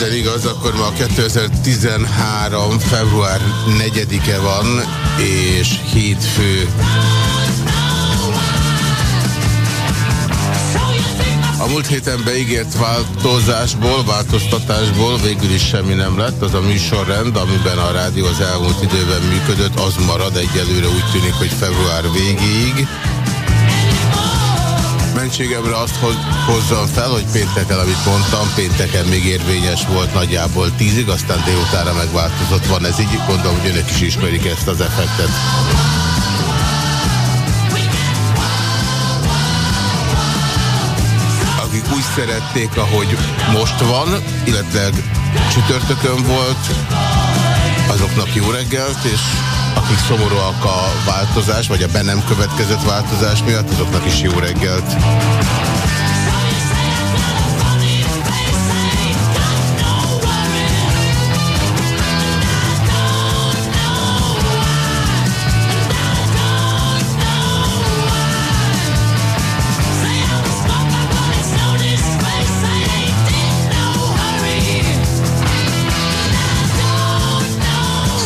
minden igaz, akkor ma 2013. február 4-e van, és hétfő. A múlt héten beígért változásból, változtatásból végül is semmi nem lett. Az a műsorrend, amiben a rádió az elmúlt időben működött, az marad egyelőre úgy tűnik, hogy február végéig mentségemre azt hozzam fel, hogy pénteken, amit mondtam, pénteken még érvényes volt nagyjából tízig, aztán délutára megváltozott. Van ez így, gondolom, hogy önök is ismerik ezt az effektet. Akik úgy szerették, ahogy most van, illetve csütörtökön volt, azoknak jó reggelt, és akik szomorúak a változás, vagy a be nem következett változás miatt, azoknak is jó reggelt.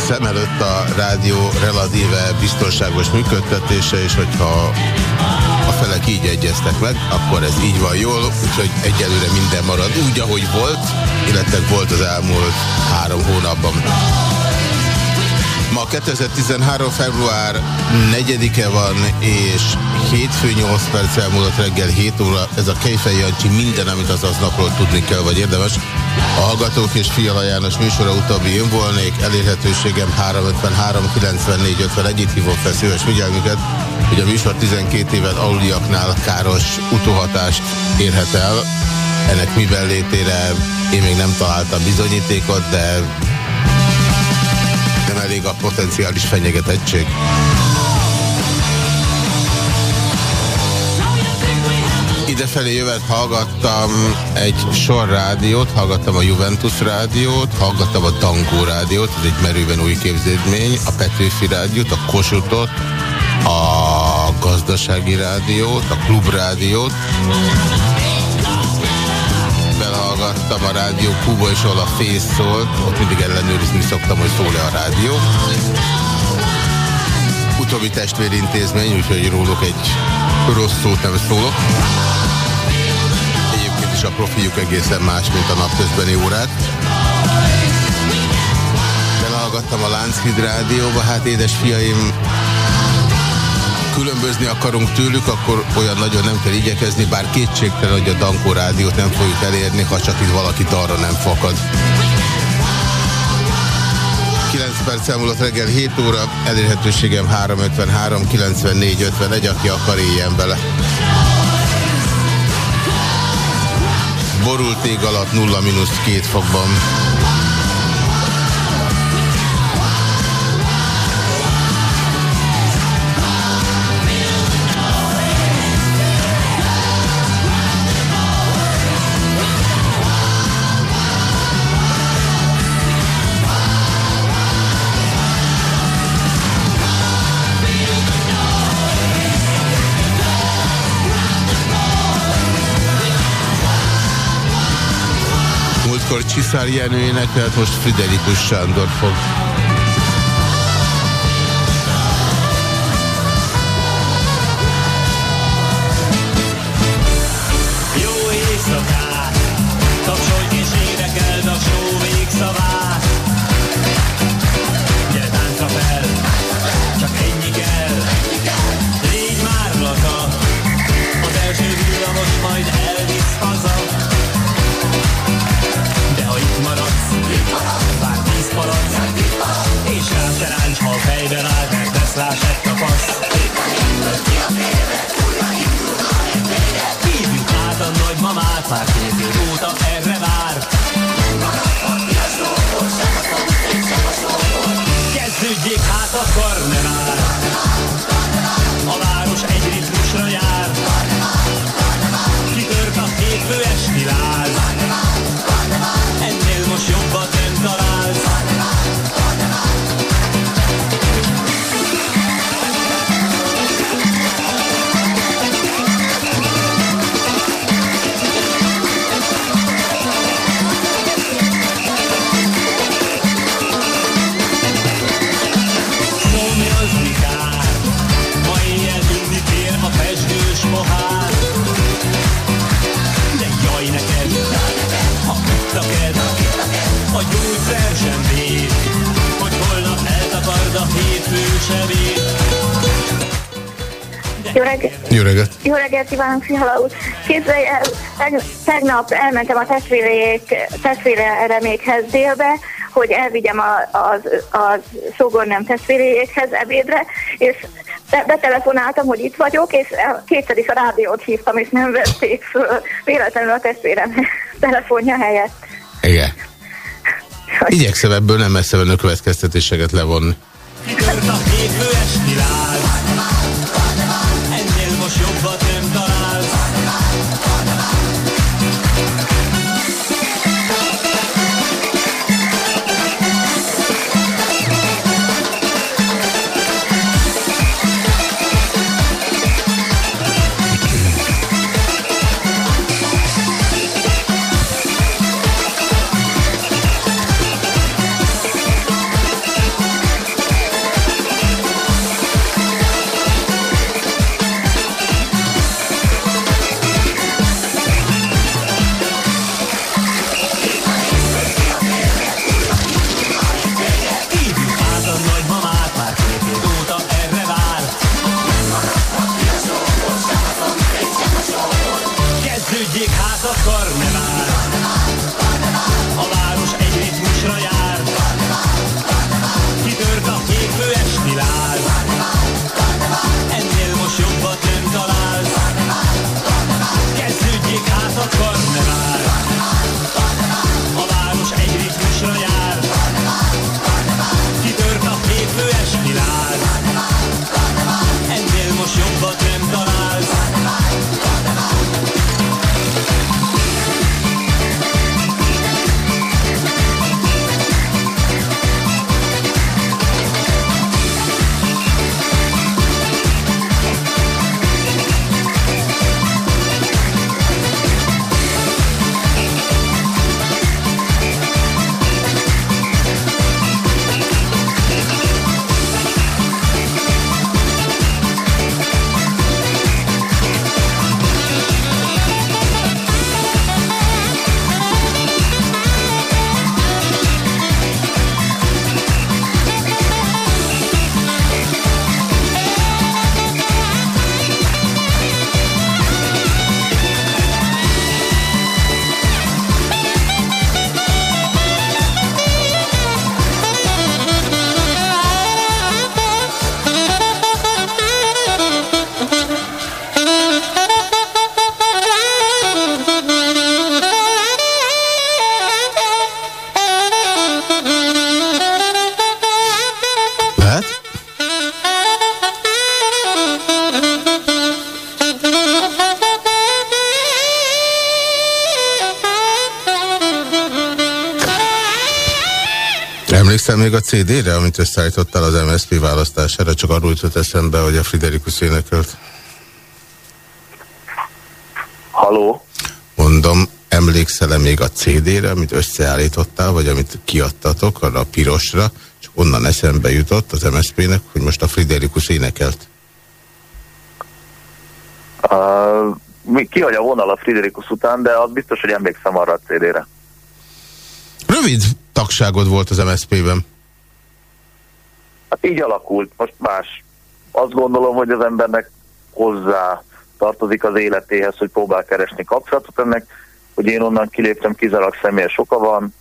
Szem előtt a rádió relatíve biztonságos működtetése, és hogyha a felek így egyeztek meg, akkor ez így van jól, úgyhogy egyelőre minden marad úgy, ahogy volt, illetve volt az elmúlt három hónapban. Ma 2013. február 4-e van, és hétfő 8 perc elmúlott reggel 7 óra. Ez a Kejfej Jancsi minden, amit az aznapról tudni kell, vagy érdemes. A Hallgatók és Fiala János műsora utóbbi én volnék, elérhetőségem 353 94 51 itt hívom fel szíves figyelmüket, hogy a műsor 12 éven aluliaknál káros utóhatást érhet el. Ennek mivel létére én még nem találtam bizonyítékot, de nem elég a potenciális fenyegetettség. Idefelé jövet hallgattam egy sor rádiót, hallgattam a Juventus rádiót, hallgattam a Tankó rádiót, ez egy merőben új képződmény, a Petőfi rádiót, a Kosutot, a Gazdasági rádiót, a Klub rádiót. Belehallgattam a rádió Kuba és a Fész szólt, ott mindig ellenőrizni szoktam, hogy szól-e a rádió. Utóbbi testvérintézmény, úgyhogy róluk egy rossz szót nem szólok a profiuk egészen más, mint a napközbeni órát. Belehallgattam a Lánchid rádióba, hát édes fiaim, különbözni akarunk tőlük, akkor olyan nagyon nem kell igyekezni, bár kétségtelen, hogy a Dankó rádiót nem fogjuk elérni, ha csak itt valakit arra nem fakad. 9 perc elmúlott reggel 7 óra, elérhetőségem 353 94 51, aki akar éljen bele. Borult ég alatt 0 mínusz 2 fokban. Akkor Csiszár Jenő énekelt, most Friderikus Sándor fog. El, tegnap elmentem a testvérék, testvéreremékhez délbe, hogy elvigyem a, az, az sógornem testvérékhez ebédre, és betelefonáltam, hogy itt vagyok, és kétszer is a rádiót hívtam, és nem vették föl véletlenül a testvérem telefonja helyett. Igen. Igyekszem ebből nem messze menő következtetéseket levonni. Kitört a hétfő esti még a CD-re, amit összeállítottál az MSZP választására, csak arról jutott eszembe, hogy a Friderikus énekelt. Haló? Mondom, emlékszel-e még a CD-re, amit összeállítottál, vagy amit kiadtatok, arra a pirosra, és onnan eszembe jutott az MSZP-nek, hogy most a Friderikus énekelt? Uh, ki a vonal a Friderikus után, de az biztos, hogy emlékszem arra a CD-re. Rövid tagságod volt az MSZP-ben? Hát így alakult, most más. Azt gondolom, hogy az embernek hozzá tartozik az életéhez, hogy próbál keresni kapcsolatot ennek, hogy én onnan kiléptem, kizárólag személyes oka van.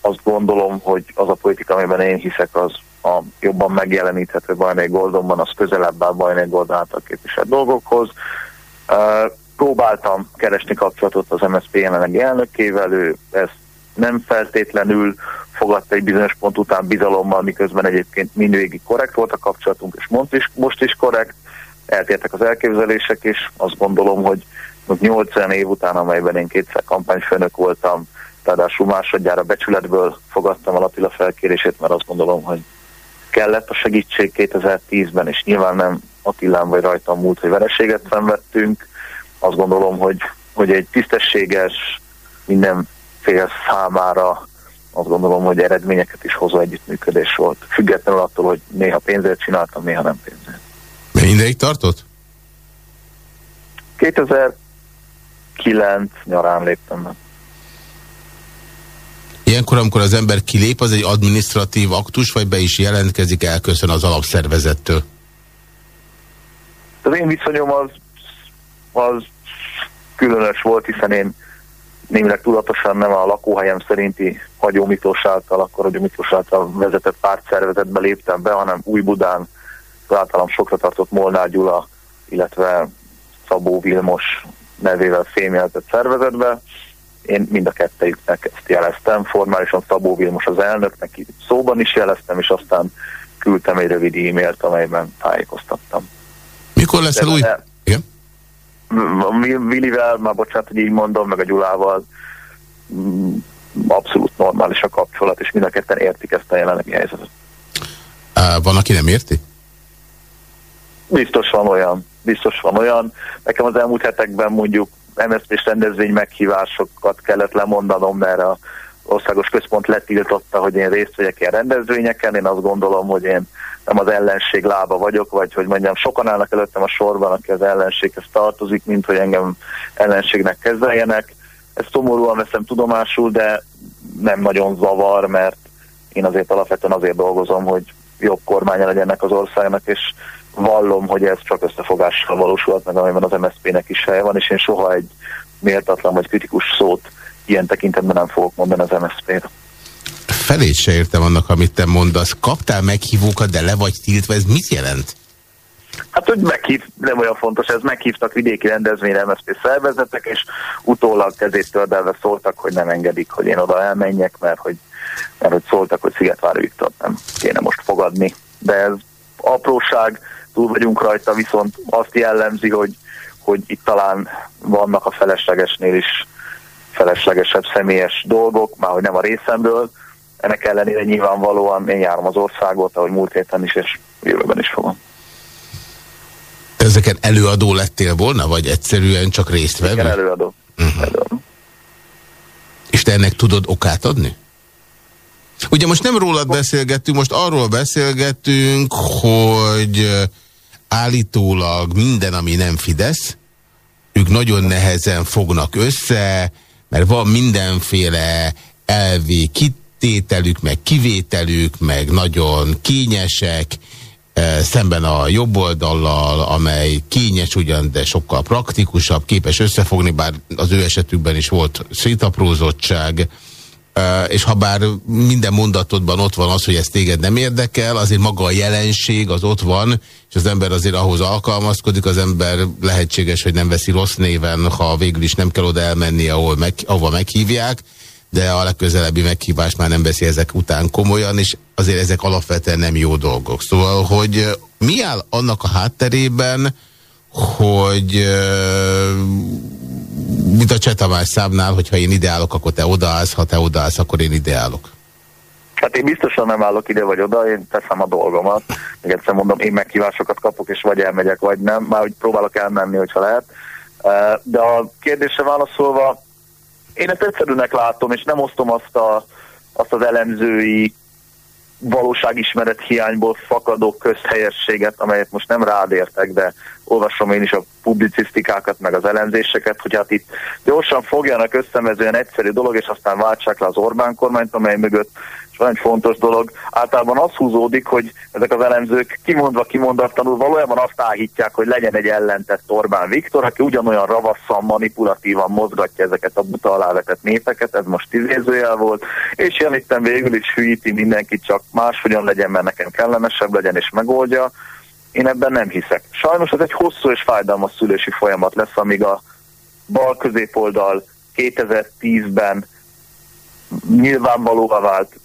Azt gondolom, hogy az a politika, amiben én hiszek, az a jobban megjeleníthető Bajnai Goldonban, az közelebb áll Bajnai Goldon által képviselt dolgokhoz. Próbáltam keresni kapcsolatot az MSZP jelenlegi elnökével, ő ezt nem feltétlenül fogadta egy bizonyos pont után bizalommal, miközben egyébként mindvégig korrekt volt a kapcsolatunk, és most is, most is korrekt, eltértek az elképzelések, és azt gondolom, hogy 80 év után, amelyben én kétszer kampányfőnök voltam, ráadásul másodjára becsületből fogadtam a Latila felkérését, mert azt gondolom, hogy kellett a segítség 2010-ben, és nyilván nem Attilán vagy rajtam múlt, hogy vereséget szenvedtünk. Azt gondolom, hogy, hogy egy tisztességes, minden fél számára azt gondolom, hogy eredményeket is hozó együttműködés volt. Függetlenül attól, hogy néha pénzért csináltam, néha nem pénzért. Mennyi ideig tartott? 2009 nyarán léptem be. Ilyenkor, amikor az ember kilép, az egy administratív aktus, vagy be is jelentkezik, elköszön az alapszervezettől? Az én viszonyom az, az különös volt, hiszen én némileg tudatosan nem a lakóhelyem szerinti Hagyó Miklós által, akkor Hagyó Miklós által vezetett pártszervezetbe léptem be, hanem Új Budán az általam sokra tartott Molnár Gyula, illetve Szabó Vilmos nevével fémjeltett szervezetbe. Én mind a kettejüknek ezt jeleztem, formálisan Szabó Vilmos az elnök, neki szóban is jeleztem, és aztán küldtem egy rövid e-mailt, amelyben tájékoztattam. Mikor leszel új? Vilivel, már bocsánat, hogy így mondom, meg a Gyulával mm, abszolút normális a kapcsolat, és mind a ketten értik ezt a jelenlegi helyzetet. Van, aki nem érti? Biztos van olyan, biztos van olyan. Nekem az elmúlt hetekben mondjuk MSZP-s rendezvény meghívásokat kellett lemondanom, mert a országos központ letiltotta, hogy én részt vegyek ilyen rendezvényeken. Én azt gondolom, hogy én nem az ellenség lába vagyok, vagy hogy mondjam, sokan állnak előttem a sorban, aki az ellenséghez tartozik, mint hogy engem ellenségnek kezeljenek. Ezt szomorúan veszem tudomásul, de nem nagyon zavar, mert én azért alapvetően azért dolgozom, hogy jobb kormánya legyen ennek az országnak, és vallom, hogy ez csak összefogással valósulhat meg, amiben az MSZP-nek is helye van, és én soha egy méltatlan vagy kritikus szót ilyen tekintetben nem fogok mondani az MSZP-re. Felét se értem annak, amit te mondasz. Kaptál meghívókat, de le vagy tiltva, ez mit jelent? Hát, hogy meghív, nem olyan fontos, ez meghívtak vidéki rendezvényre MSZP szervezetek, és utólag kezét tördelve szóltak, hogy nem engedik, hogy én oda elmenjek, mert hogy, mert hogy szóltak, hogy Szigetvár Viktor nem kéne most fogadni. De ez apróság, túl vagyunk rajta, viszont azt jellemzi, hogy, hogy itt talán vannak a feleslegesnél is feleslegesebb személyes dolgok, már hogy nem a részemről. Ennek ellenére nyilvánvalóan én járom az országot, ahogy múlt héten is, és jövőben is fogom. Ezeken előadó lettél volna, vagy egyszerűen csak részt vevő? Igen, előadó. Uh -huh. előadó. És te ennek tudod okát adni? Ugye most nem rólad beszélgettünk, most arról beszélgettünk, hogy állítólag minden, ami nem Fidesz, ők nagyon nehezen fognak össze, mert van mindenféle elvé kitételük, meg kivételük, meg nagyon kényesek, szemben a jobb oldallal, amely kényes ugyan, de sokkal praktikusabb, képes összefogni, bár az ő esetükben is volt szétaprózottság, és ha bár minden mondatodban ott van az, hogy ez téged nem érdekel, azért maga a jelenség az ott van, és az ember azért ahhoz alkalmazkodik, az ember lehetséges, hogy nem veszi rossz néven, ha végül is nem kell oda elmenni, ahol meg, ahova meghívják, de a legközelebbi meghívást már nem veszi ezek után komolyan, és azért ezek alapvetően nem jó dolgok. Szóval, hogy mi áll annak a hátterében, hogy mint a Csetamás számnál, hogyha én ideálok, akkor te odaállsz, ha te odaállsz, akkor én ideálok. Hát én biztosan nem állok ide vagy oda, én teszem a dolgomat. Még egyszer mondom, én meghívásokat kapok, és vagy elmegyek, vagy nem. Már úgy próbálok elmenni, hogyha lehet. De a kérdésre válaszolva, én ezt egyszerűnek látom, és nem osztom azt, a, azt az elemzői valóságismeret hiányból fakadó közhelyességet, amelyet most nem rád értek, de olvasom én is a publicisztikákat, meg az elemzéseket, hogy hát itt gyorsan fogjanak összemezően egyszerű dolog, és aztán váltsák le az Orbán kormányt, amely mögött van egy fontos dolog. Általában az húzódik, hogy ezek az elemzők kimondva kimondatlanul valójában azt áhítják, hogy legyen egy ellentett Orbán Viktor, aki ugyanolyan ravasszan, manipulatívan mozgatja ezeket a buta alávetett népeket, ez most tízézőjel volt, és jelenitten végül is hűíti mindenkit, csak máshogyan legyen, mert nekem kellemesebb legyen és megoldja. Én ebben nem hiszek. Sajnos ez egy hosszú és fájdalmas szülési folyamat lesz, amíg a bal középoldal 2010-ben nyilvánvalóvá vált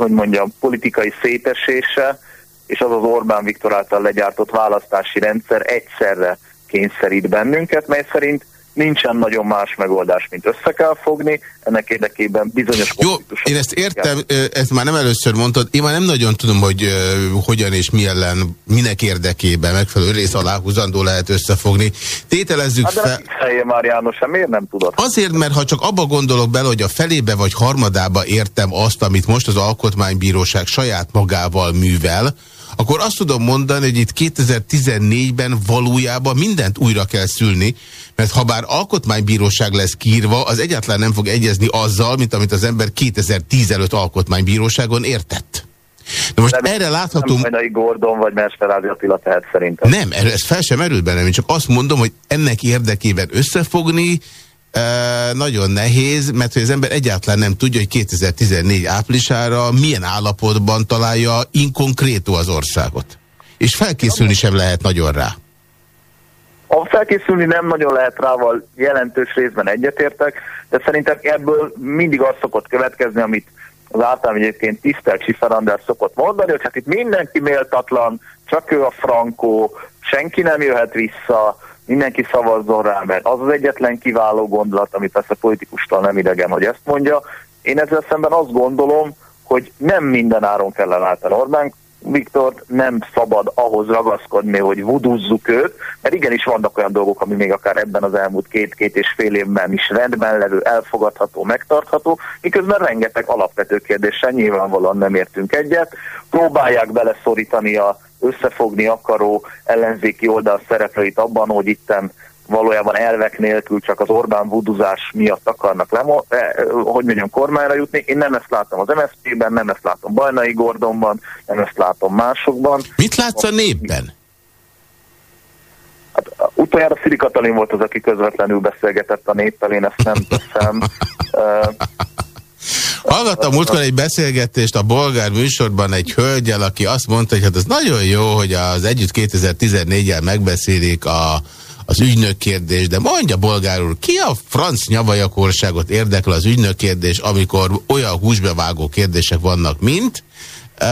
hogy mondjam, politikai szétesése, és az az Orbán Viktor által legyártott választási rendszer egyszerre kényszerít bennünket, mely szerint nincsen nagyon más megoldás, mint össze kell fogni, ennek érdekében bizonyos Jó, én ezt értem, kell. ezt már nem először mondtad, én már nem nagyon tudom, hogy uh, hogyan és mi ellen, minek érdekében megfelelő rész aláhúzandó lehet összefogni. Tételezzük hát fel... Helye már János, hát miért nem tudod? Azért, mert ha csak abba gondolok bele, hogy a felébe vagy harmadába értem azt, amit most az Alkotmánybíróság saját magával művel, akkor azt tudom mondani, hogy itt 2014-ben valójában mindent újra kell szülni, mert ha bár alkotmánybíróság lesz kírva, az egyáltalán nem fog egyezni azzal, mint amit az ember 2010 előtt alkotmánybíróságon értett. De most erre látható... Nem Majnai Gordon vagy Mesferázi Attila tehet szerintem. Nem, ez fel sem merült bennem, én csak azt mondom, hogy ennek érdekében összefogni, nagyon nehéz, mert hogy az ember egyáltalán nem tudja, hogy 2014 áprilisára milyen állapotban találja inkonkrétó az országot. És felkészülni sem lehet nagyon rá. A felkészülni nem nagyon lehet rával jelentős részben egyetértek, de szerintem ebből mindig az szokott következni, amit az általán egyébként tisztelt Sifer szokott mondani, hogy hát itt mindenki méltatlan, csak ő a frankó, senki nem jöhet vissza, mindenki szavazzon rá, mert az az egyetlen kiváló gondolat, amit persze politikustól nem idegen, hogy ezt mondja. Én ezzel szemben azt gondolom, hogy nem minden áron kell leváltani Orbán Viktort, nem szabad ahhoz ragaszkodni, hogy vuduzzuk őt, mert igenis vannak olyan dolgok, ami még akár ebben az elmúlt két-két és fél évben is rendben levő, elfogadható, megtartható, miközben rengeteg alapvető kérdéssel nyilvánvalóan nem értünk egyet. Próbálják beleszorítani a összefogni akaró ellenzéki oldal szereplőit abban, hogy itten valójában elvek nélkül csak az Orbán vuduzás miatt akarnak lemo, eh, hogy mondjam, kormányra jutni. Én nem ezt látom az MSZP-ben, nem ezt látom Bajnai Gordonban, nem ezt látom másokban. Mit látsz a népben? Hát, utoljára Szili Katalin volt az, aki közvetlenül beszélgetett a néppel, én ezt nem teszem. Hallgattam múltkor egy beszélgetést a bolgár műsorban egy hölgyel, aki azt mondta, hogy hát ez nagyon jó, hogy az Együtt 2014-el megbeszélik a, az ügynök kérdés, de mondja bolgár úr, ki a franc nyavajakorságot érdekel az ügynök kérdés, amikor olyan húsbevágó kérdések vannak, mint, uh,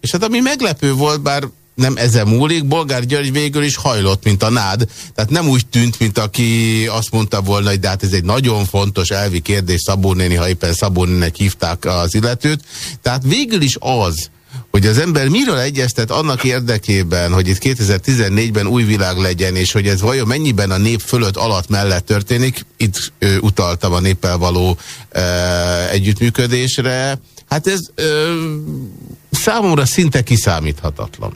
és hát ami meglepő volt, bár nem ezen múlik, Bolgár György végül is hajlott, mint a nád. Tehát nem úgy tűnt, mint aki azt mondta volna, hogy de hát ez egy nagyon fontos elvi kérdés Szabó néni, ha éppen Szabó nének hívták az illetőt. Tehát végül is az, hogy az ember miről egyeztet annak érdekében, hogy itt 2014-ben új világ legyen, és hogy ez vajon mennyiben a nép fölött alatt mellett történik, itt ö, utaltam a néppel való ö, együttműködésre, hát ez ö, számomra szinte kiszámíthatatlan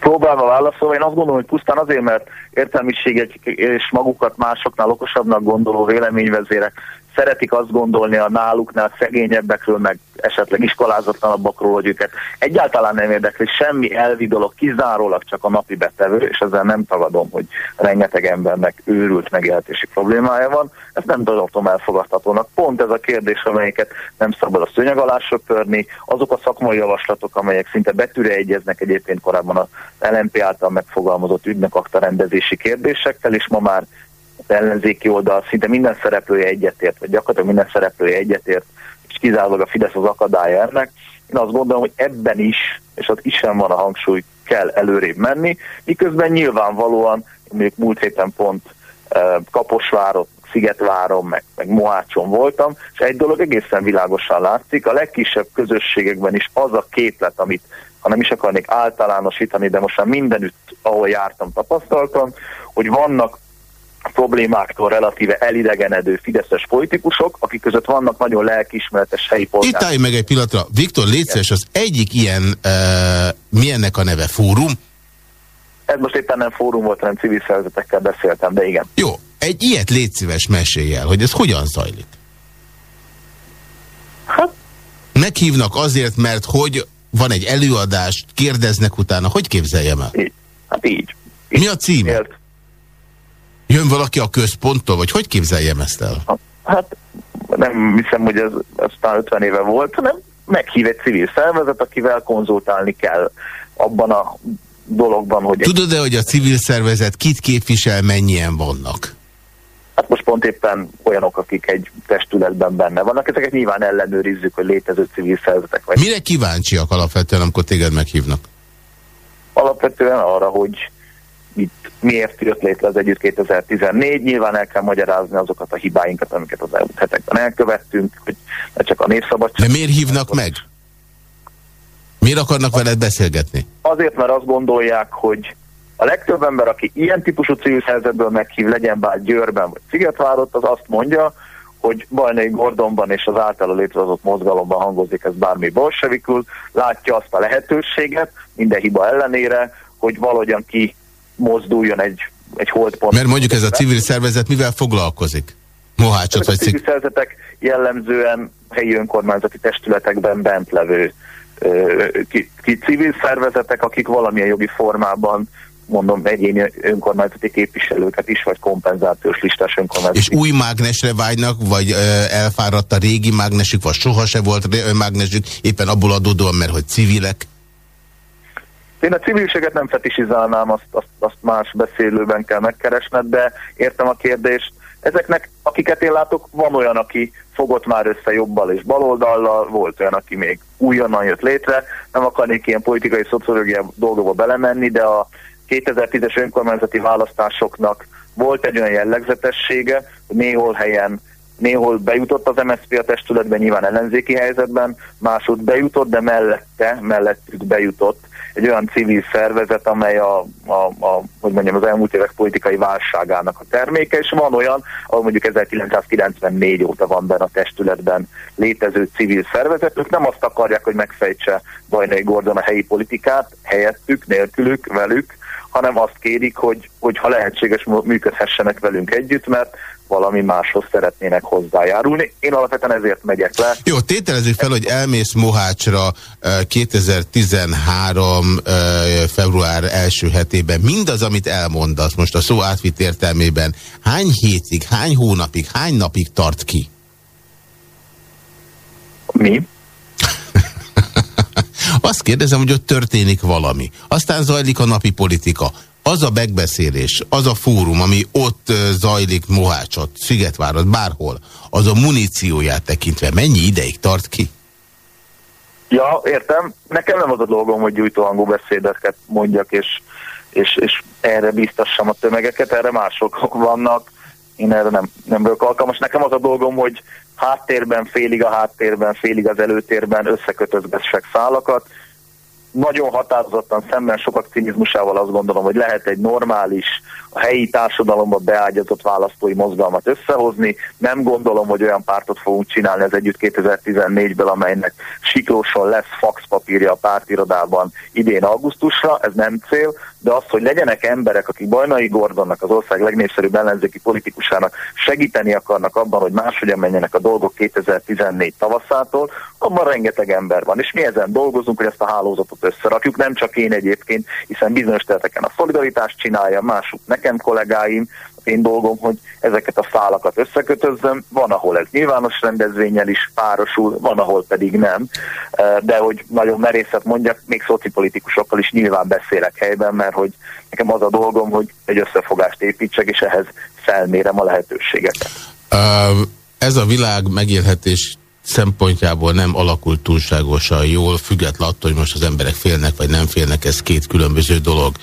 próbálva válaszolva, én azt gondolom, hogy pusztán azért, mert értelmiségek és magukat másoknál okosabbnak gondoló véleményvezérek szeretik azt gondolni a náluknál szegényebbekről, meg esetleg iskolázatlanabbakról, hogy őket egyáltalán nem érdekli semmi elvi dolog, kizárólag csak a napi betevő, és ezzel nem tagadom, hogy rengeteg embernek őrült megélhetési problémája van. Ezt nem tartom elfogadhatónak. Pont ez a kérdés, amelyeket nem szabad a szőnyeg alá söpörni, azok a szakmai javaslatok, amelyek szinte betűre egyeznek egyébként korábban a LNP által megfogalmazott ügynök rendezési kérdésekkel, és ma már az ellenzéki oldal szinte minden szereplője egyetért, vagy gyakorlatilag minden szereplője egyetért, és kizárólag a Fidesz az akadálya ennek. Én azt gondolom, hogy ebben is, és az is sem van a hangsúly, kell előrébb menni, miközben nyilvánvalóan, mondjuk múlt héten pont uh, Kaposvárot, Szigetváron, meg, meg Mohácson voltam, és egy dolog egészen világosan látszik, a legkisebb közösségekben is az a képlet, amit ha nem is akarnék általánosítani, de most már mindenütt, ahol jártam, tapasztaltam, hogy vannak problémáktól relatíve elidegenedő fideszes politikusok, akik között vannak nagyon lelkiismeretes helyi polgárok. Itt állj meg egy pillanatra. Viktor, létszeres, az egyik ilyen, uh, milyennek a neve? Fórum? Ez most éppen nem fórum volt, hanem civil szervezetekkel beszéltem, de igen. Jó, egy ilyet létszíves mesélj el, hogy ez hogyan zajlik? Hát? Meghívnak azért, mert hogy van egy előadást, kérdeznek utána, hogy képzeljem el? Így. Hát így. így. Mi a címe? Élt. Jön valaki a központtól, vagy hogy képzeljem ezt el? Hát nem hiszem, hogy ez, talán 50 éve volt, hanem meghív egy civil szervezet, akivel konzultálni kell abban a dologban, hogy... Tudod-e, hogy a civil szervezet kit képvisel, mennyien vannak? Hát most pont éppen olyanok, akik egy testületben benne vannak, ezeket nyilván ellenőrizzük, hogy létező civil szervezetek vagy. Mire kíváncsiak alapvetően, amikor téged meghívnak? Alapvetően arra, hogy itt miért jött létre az együtt 2014. Nyilván el kell magyarázni azokat a hibáinkat, amiket az elmúlt hetekben elkövettünk, hogy ne csak a népszabadság. De miért hívnak meg? Miért akarnak veled beszélgetni? Azért, mert azt gondolják, hogy a legtöbb ember, aki ilyen típusú civil helyzetből meghív, legyen bár Győrben vagy Szigetvárott, az azt mondja, hogy Bajnai Gordonban és az általa létrehozott mozgalomban hangozik ez bármi bolsevikül, látja azt a lehetőséget, minden hiba ellenére, hogy valahogyan ki mozduljon egy, egy holdpont. Mert mondjuk ez a civil szervezet mivel foglalkozik? Mohácsot vagy civil szervezetek jellemzően helyi önkormányzati testületekben bent levő ki, ki civil szervezetek, akik valamilyen jogi formában mondom, egyéni önkormányzati képviselőket is, vagy kompenzációs listás önkormányzati. És új mágnesre vágynak, vagy elfáradt a régi mágnesük, vagy soha se volt mágnesük, éppen abból adódóan, mert hogy civilek? Én a civilséget nem fetisizálnám, azt, azt, azt más beszélőben kell megkeresned, de értem a kérdést. Ezeknek, akiket én látok, van olyan, aki fogott már össze jobbal és baloldallal, volt olyan, aki még újonnan jött létre. Nem akarnék ilyen politikai szociológiai dolgokba belemenni, de a 2010-es önkormányzati választásoknak volt egy olyan jellegzetessége, hogy néhol helyen néhol bejutott az MSZP a testületben, nyilván ellenzéki helyzetben, másod bejutott, de mellette, mellettük bejutott egy olyan civil szervezet, amely a, a, a, hogy mondjam, az elmúlt évek politikai válságának a terméke, és van olyan, ahol mondjuk 1994 óta van benne a testületben létező civil szervezet, ők nem azt akarják, hogy megfejtse Bajnai Gordon a helyi politikát, helyettük, nélkülük, velük, hanem azt kérik, hogy, hogy ha lehetséges, működhessenek velünk együtt, mert valami máshoz szeretnének hozzájárulni. Én alapvetően ezért megyek le. Jó, tételezzük fel, hogy elmész Mohácsra 2013 február első hetében. Mindaz, amit elmondasz most a szó átvitt értelmében, hány hétig, hány hónapig, hány napig tart ki? Mi? Azt kérdezem, hogy ott történik valami. Aztán zajlik a napi politika. Az a megbeszélés, az a fórum, ami ott zajlik Mohácsot, Szigetvárot, bárhol, az a munícióját tekintve mennyi ideig tart ki? Ja, értem. Nekem nem az a dolgom, hogy gyújtóhangú beszédeket mondjak, és, és, és erre biztassam a tömegeket, erre mások vannak. Én erre nem, nem vagyok alkalmas. Nekem az a dolgom, hogy háttérben, félig a háttérben, félig az előtérben összekötözgessek szálakat. Nagyon határozottan szemben sokak cinizmusával azt gondolom, hogy lehet egy normális, a helyi társadalomba beágyazott választói mozgalmat összehozni. Nem gondolom, hogy olyan pártot fogunk csinálni az együtt 2014-ből, amelynek siklóson lesz faxpapírja a pártirodában idén augusztusra, ez nem cél, de az, hogy legyenek emberek, akik Bajnai Gordonnak, az ország legnépszerűbb ellenzéki politikusának segíteni akarnak abban, hogy máshogyan menjenek a dolgok 2014 tavaszától, abban rengeteg ember van. És mi ezen dolgozunk, hogy ezt a hálózatot összerakjuk, nem csak én egyébként, hiszen bizonyos területeken a szolidaritást csinálja, mások nekem kollégáim, én dolgom, hogy ezeket a szálakat összekötözzem. Van, ahol ez nyilvános rendezvényel is párosul, van, ahol pedig nem. De hogy nagyon merészet mondjak, még szocipolitikusokkal is nyilván beszélek helyben, mert hogy nekem az a dolgom, hogy egy összefogást építsek, és ehhez felmérem a lehetőségeket. Ez a világ megélhetés szempontjából nem alakult túlságosan jól, független attól, hogy most az emberek félnek vagy nem félnek, ez két különböző dolog.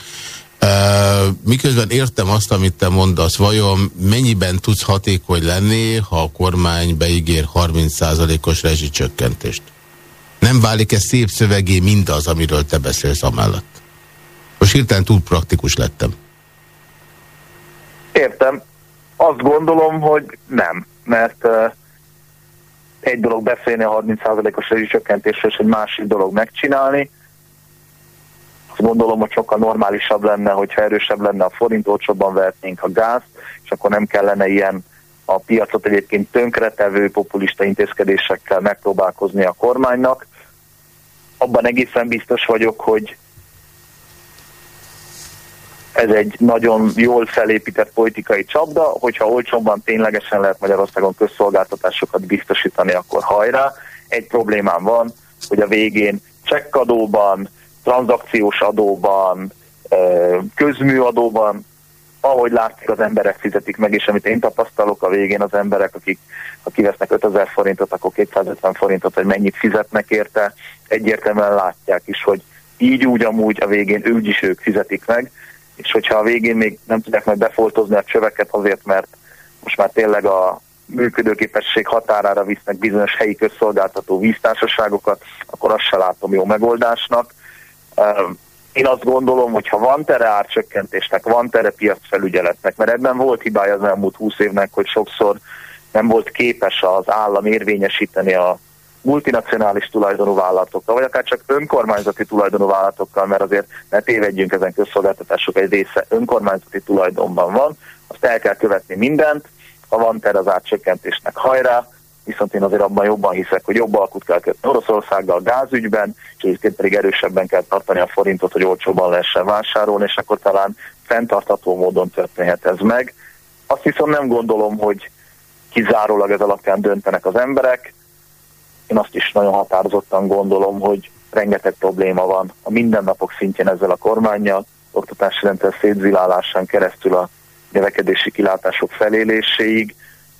Miközben értem azt, amit te mondasz, vajon mennyiben tudsz hatékony lenni, ha a kormány beígér 30%-os rezsicsökkentést? Nem válik ez szép szövegé mindaz, amiről te beszélsz amellett? Most hirtelen túl praktikus lettem. Értem. Azt gondolom, hogy nem, mert uh, egy dolog beszélni a 30%-os rezsicsökkentésről, és egy másik dolog megcsinálni gondolom, hogy sokkal normálisabb lenne, hogyha erősebb lenne a forint, olcsóbban vehetnénk a gázt, és akkor nem kellene ilyen a piacot egyébként tönkretevő populista intézkedésekkel megpróbálkozni a kormánynak. Abban egészen biztos vagyok, hogy ez egy nagyon jól felépített politikai csapda, hogyha olcsóbban ténylegesen lehet Magyarországon közszolgáltatásokat biztosítani, akkor hajrá. Egy problémám van, hogy a végén csekkadóban, tranzakciós adóban, közműadóban, ahogy látszik, az emberek fizetik meg, és amit én tapasztalok a végén az emberek, akik ha kivesznek 5000 forintot, akkor 250 forintot, hogy mennyit fizetnek érte, egyértelműen látják is, hogy így úgy amúgy a végén úgy is ők fizetik meg, és hogyha a végén még nem tudják majd befoltozni a csöveket azért, mert most már tényleg a működőképesség határára visznek bizonyos helyi közszolgáltató víztársaságokat, akkor azt se látom jó megoldásnak. Én azt gondolom, hogy ha van tere árcsökkentésnek, van tere piacfelügyeletnek, mert ebben volt hibája az elmúlt húsz évnek, hogy sokszor nem volt képes az állam érvényesíteni a multinacionális tulajdonú vállalatokkal, vagy akár csak önkormányzati tulajdonú vállalatokkal, mert azért ne tévedjünk ezen közszolgáltatások egy része önkormányzati tulajdonban van, azt el kell követni mindent, ha van ter az átcsökkentésnek, hajrá, viszont én azért abban jobban hiszek, hogy jobb alkut kell kötni Oroszországgal gázügyben, és egyébként pedig erősebben kell tartani a forintot, hogy olcsóban lehessen vásárolni, és akkor talán fenntartható módon történhet ez meg. Azt viszont nem gondolom, hogy kizárólag ez alapján döntenek az emberek. Én azt is nagyon határozottan gondolom, hogy rengeteg probléma van a mindennapok szintjén ezzel a kormányjal, oktatási rendszer szétzilálásán keresztül a növekedési kilátások feléléséig,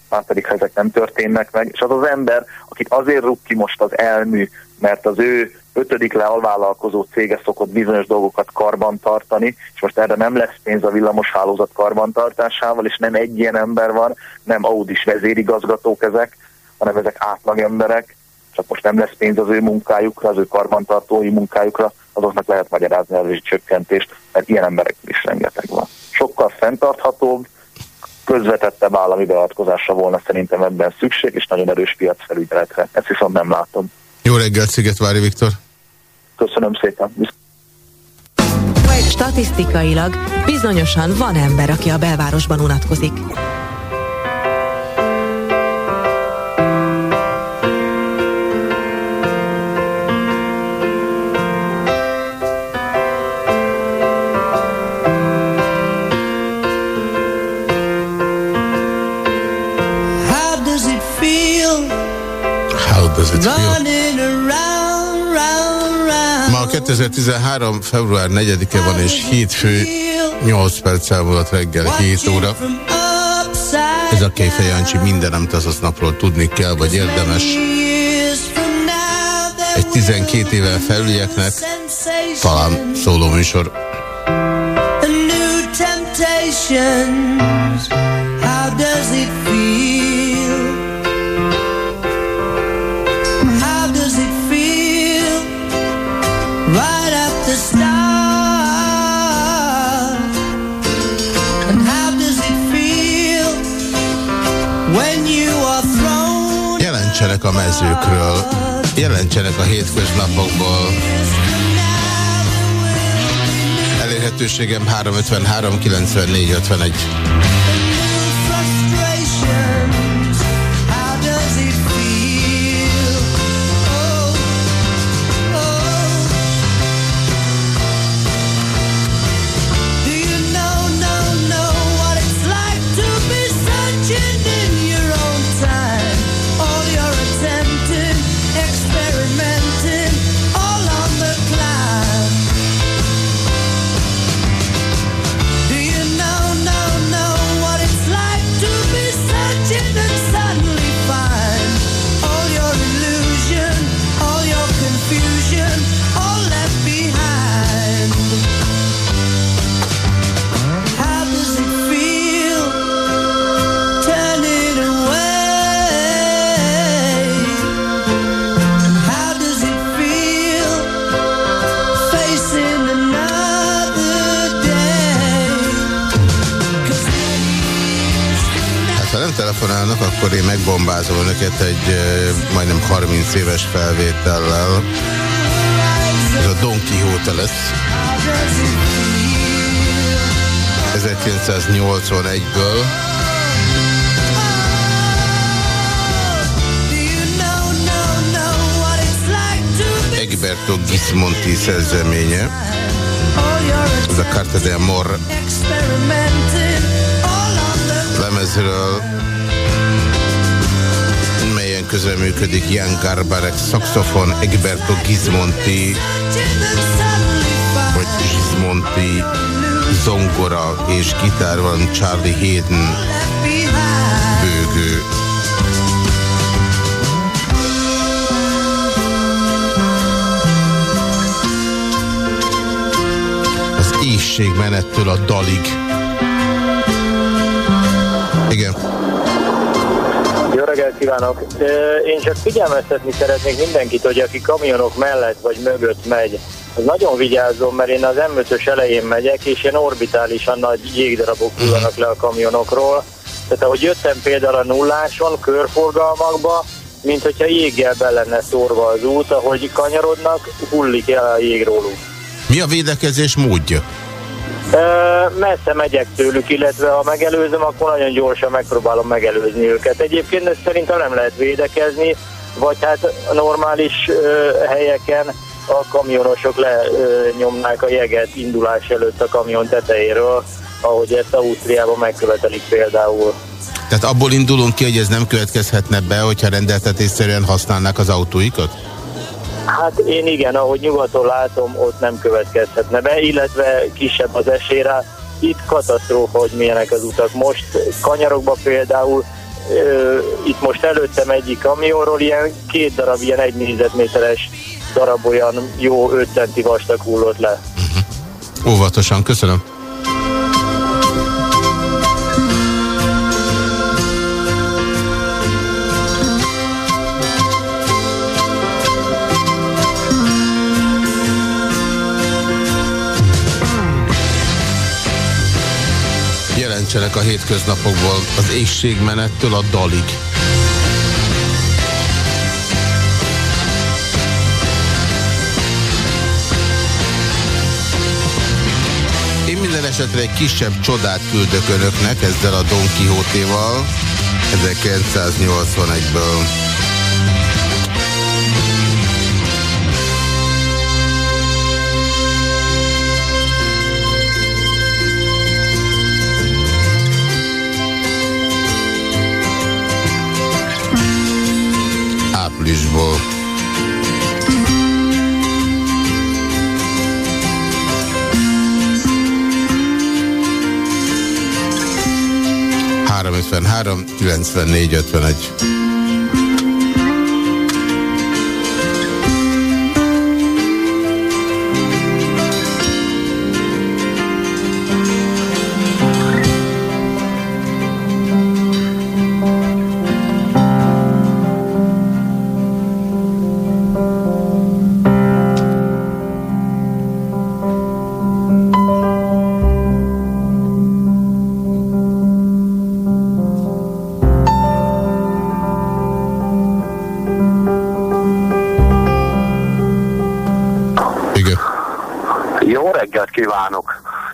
már pedig ha ezek nem történnek meg, és az az ember, akit azért rúg ki most az elmű, mert az ő ötödik le alvállalkozó cége szokott bizonyos dolgokat karban tartani, és most erre nem lesz pénz a villamos hálózat karbantartásával, és nem egy ilyen ember van, nem Audis vezérigazgatók ezek, hanem ezek átlag emberek, csak most nem lesz pénz az ő munkájukra, az ő karbantartói munkájukra, azoknak lehet magyarázni a csökkentést, mert ilyen emberek is rengeteg van. Sokkal fenntarthatóbb, közvetettebb állami beavatkozásra volna szerintem ebben szükség, és nagyon erős piacfelügyeletre. Ezt viszont nem látom. Jó reggelt, Szigetvári Viktor! Köszönöm szépen! Statisztikailag bizonyosan van ember, aki a belvárosban unatkozik. Ma 2013. február 4-e van, és hétfő 8 perc elmúlott reggel 7 óra. Ez a Kejfej Jancsi minden, amit azaz napról tudni kell, vagy érdemes. Egy 12 éven felülieknek talán szóló műsor. How does it feel? Jelentsenek a mezőkről, jelentsenek a hétköznapokból. Elérhetőségem 353 94 51. megbombázom önöket egy majdnem 30 éves felvétellel. Ez a Don Quixote lesz. 1981-ből. Egberto Gismonti szerzeménye. Ez a Carta de Amor lemezről közreműködik Jan Garbarek, szaxofon, Egberto Gizmonti, vagy Gizmonti, zongora és gitár van Charlie Hayden, bőgő. Az éjségmenettől a dalig. Igen kívánok! Én csak figyelmeztetni szeretnék mindenkit, hogy aki kamionok mellett vagy mögött megy, az nagyon vigyázzon, mert én az M5-ös elején megyek, és ilyen orbitálisan nagy jégdarabok mhm. hullanak le a kamionokról. Tehát ahogy jöttem például a nulláson, körforgalmakba, mint hogyha jéggel be lenne szórva az út, ahogy kanyarodnak, hullik el a jég róluk. Mi a védekezés módja? Messze megyek tőlük, illetve ha megelőzöm, akkor nagyon gyorsan megpróbálom megelőzni őket. Egyébként ezt szerintem nem lehet védekezni, vagy hát normális helyeken a kamionosok lenyomnák a jeget indulás előtt a kamion tetejéről, ahogy ezt Ausztriában megkövetelik például. Tehát abból indulunk ki, hogy ez nem következhetne be, hogyha rendeltetésszerűen használnák az autóikat? Hát én igen, ahogy nyugaton látom, ott nem következhetne be, illetve kisebb az esélyre. Itt katasztrófa, hogy milyenek az utak. Most kanyarokba például, ö, itt most előttem egyik kamionról ilyen két darab ilyen egy négyzetméteres darab olyan jó 5 centi vastag hullott le. Óvatosan, köszönöm. Jelentsenek a hétköznapokból, az égségmenettől a dalig. Én minden esetre egy kisebb csodát küldök önöknek ezzel a Don Quixote-val 1981-ből. Áprilisból. Három három, 94 51.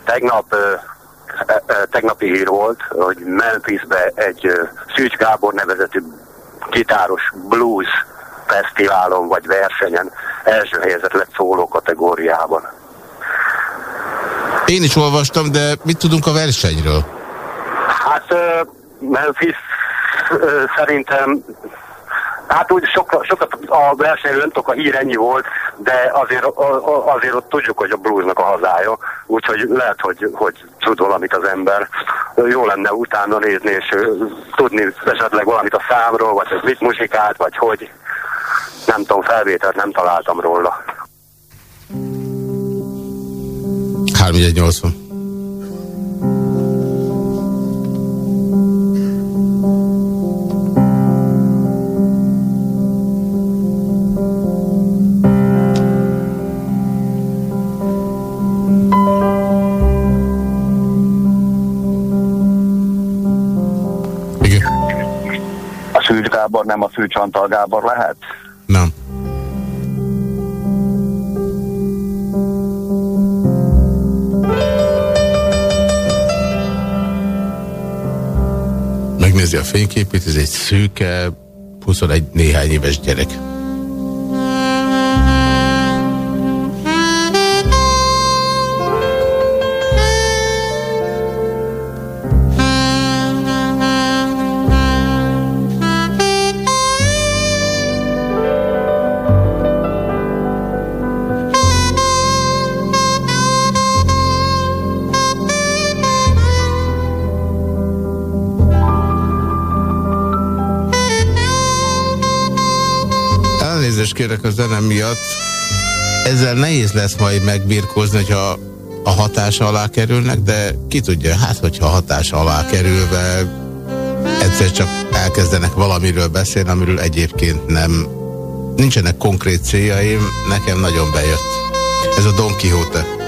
tegnap tegnapi hír volt, hogy Memphisbe egy Szűcs Gábor nevezetű gitáros blues fesztiválon vagy versenyen első helyezett lett szóló kategóriában. Én is olvastam, de mit tudunk a versenyről? Hát Memphis szerintem Hát úgy sokat, sokat a versenyről nem tudok, a hír ennyi volt, de azért, azért ott tudjuk, hogy a bluesnak a hazája, úgyhogy lehet, hogy, hogy tud valamit az ember. Jó lenne utána nézni, és tudni esetleg valamit a számról, vagy mit muzsikált, vagy hogy. Nem tudom, felvételt nem találtam róla. 380. A Főcsantal Gábor lehet? Nem. Megnézi a fényképét, ez egy szűke, 21 néhány éves gyerek. Kérek a zenem miatt. Ezzel nehéz lesz majd megbírkozni, hogyha a hatás alá kerülnek, de ki tudja, hát hogyha hatás alá kerülve egyszer csak elkezdenek valamiről beszélni, amiről egyébként nem nincsenek konkrét céljaim, nekem nagyon bejött. Ez a Don Quixote.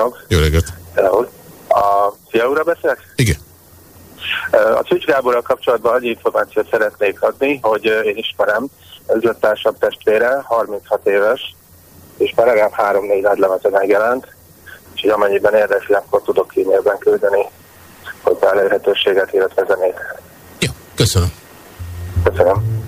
Kívánok! Jó reggelt! A Szia úrra beszélek? Igen. A Csücs Gáborral kapcsolatban annyi információt szeretnék adni, hogy én ismerem, üzlettársam testvére, 36 éves, és már legalább 3-4 nagy lemezen megjelent, úgyhogy amennyiben érdekli, akkor tudok e-mailben küldeni hozzá elérhetőséget, illetve zenét. Jó, köszönöm. Köszönöm.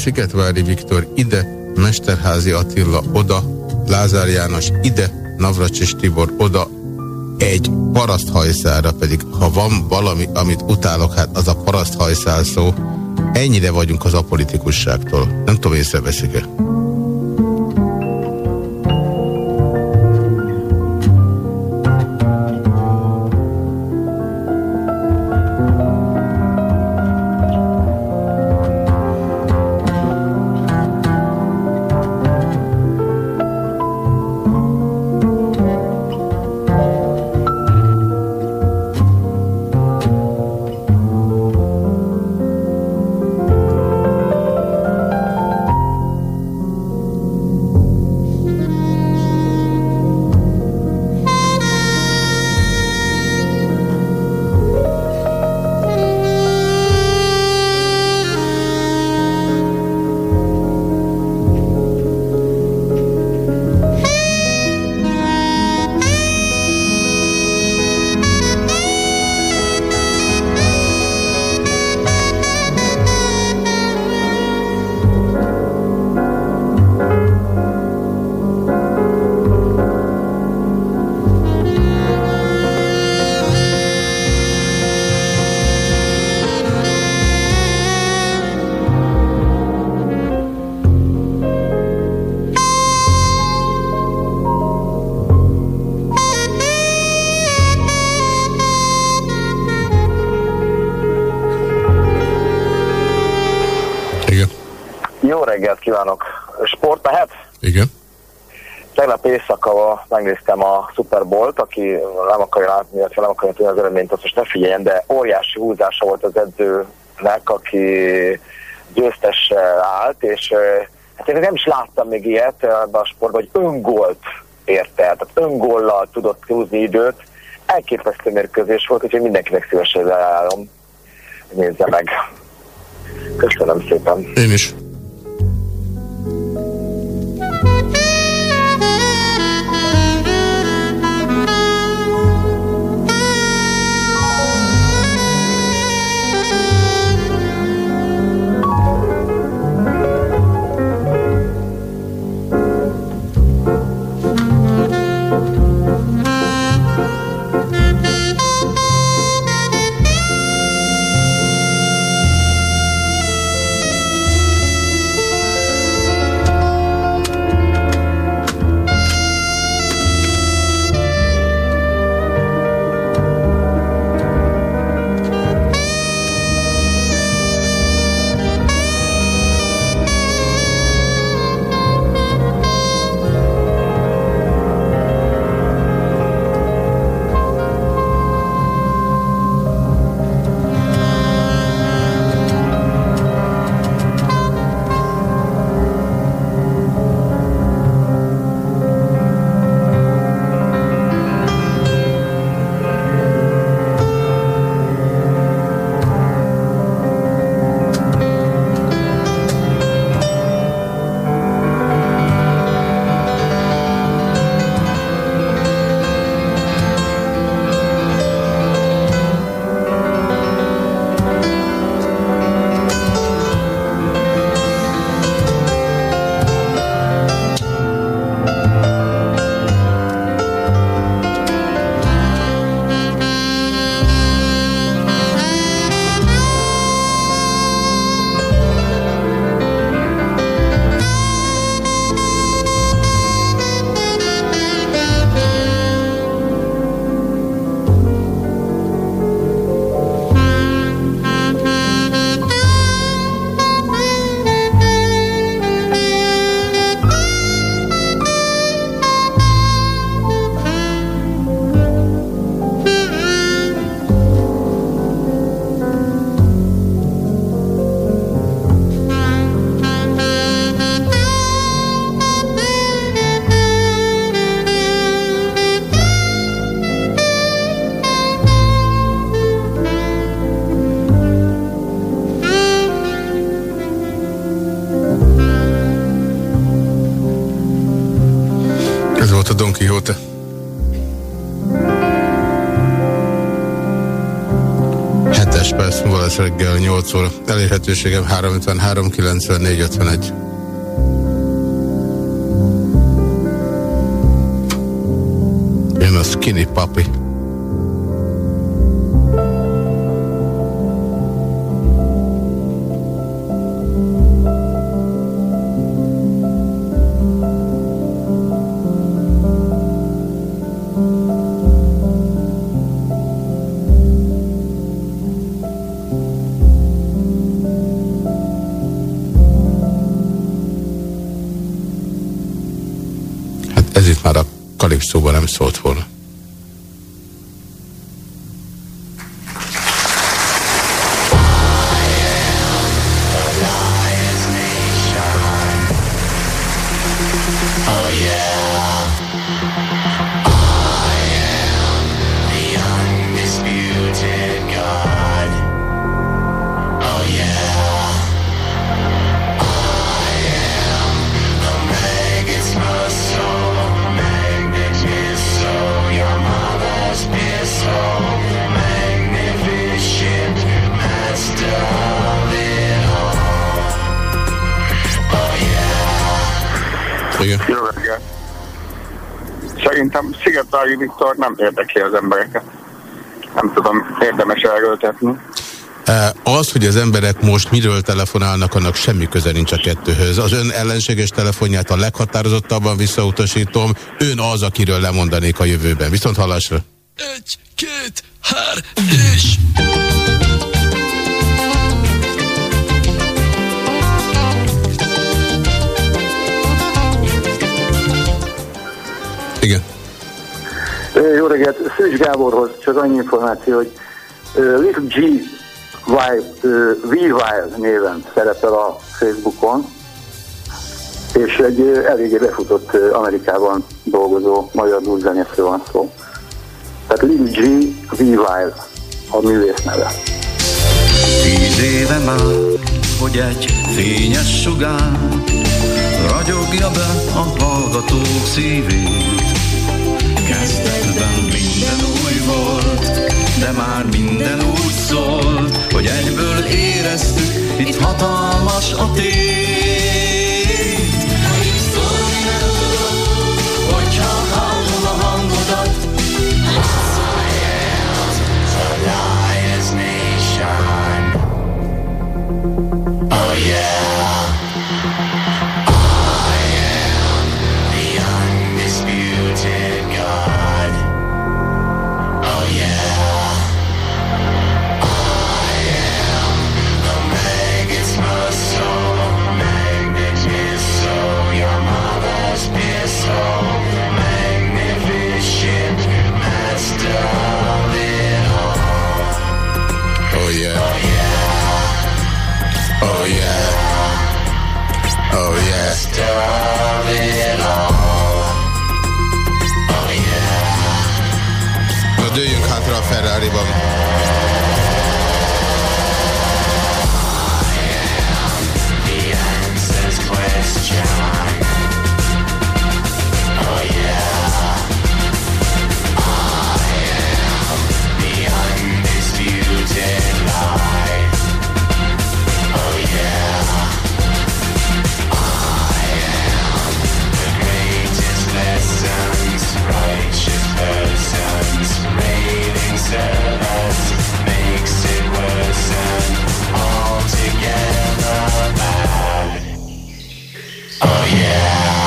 Szigetvári Viktor ide, Mesterházi Attila oda, Lázár János ide, Navracsis Tibor oda, egy paraszthajszára pedig, ha van valami, amit utálok, hát az a paraszthajszál szó, ennyire vagyunk az apolitikusságtól. Nem tudom, észreveszik-e? Kívánok! Sport mehet? Igen. Tegnap éjszaka megnéztem a Super Bowl-t, aki nem akarja látni, illetve nem akarja tudni az eredményt, azt most ne figyeljen, de óriási húzása volt az edzőnek, aki győztessel állt, és hát én nem is láttam még ilyet ebben a sportban, hogy öngolt érte tehát öngollal tudott húzni időt. Elképesztő mérkőzés volt, úgyhogy mindenkinek szívesen ajánlom, nézze meg. Köszönöm szépen. Én is. Volt 8 óra. Elérhetőségem 353 94 51. futbolu. Viktor nem érdekli az embereket. Nem tudom, érdemes elgöltetni. Az, hogy az emberek most miről telefonálnak, annak semmi köze nincs a kettőhöz. Az ön ellenséges telefonját a leghatározottabban visszautasítom. Ön az, akiről lemondanék a jövőben. Viszont hallásra. Egy, két, hár, és... Igen. Jó reggelt, Szűcs Gáborhoz csak annyi információ, hogy Little G. Wild, V. Wild néven szerepel a Facebookon, és egy eléggé befutott Amerikában dolgozó magyar dúlzenészről van szó. Tehát Little G. V. Wild a művész neve. Tíz éve már, hogy egy fényes sugár ragyogja be a hallgatók szívét. Kezdetben minden új volt, de már minden úgy szólt, hogy egyből éreztük, itt hatalmas a tét. album. I am the answer's question. A Ferrari-ban.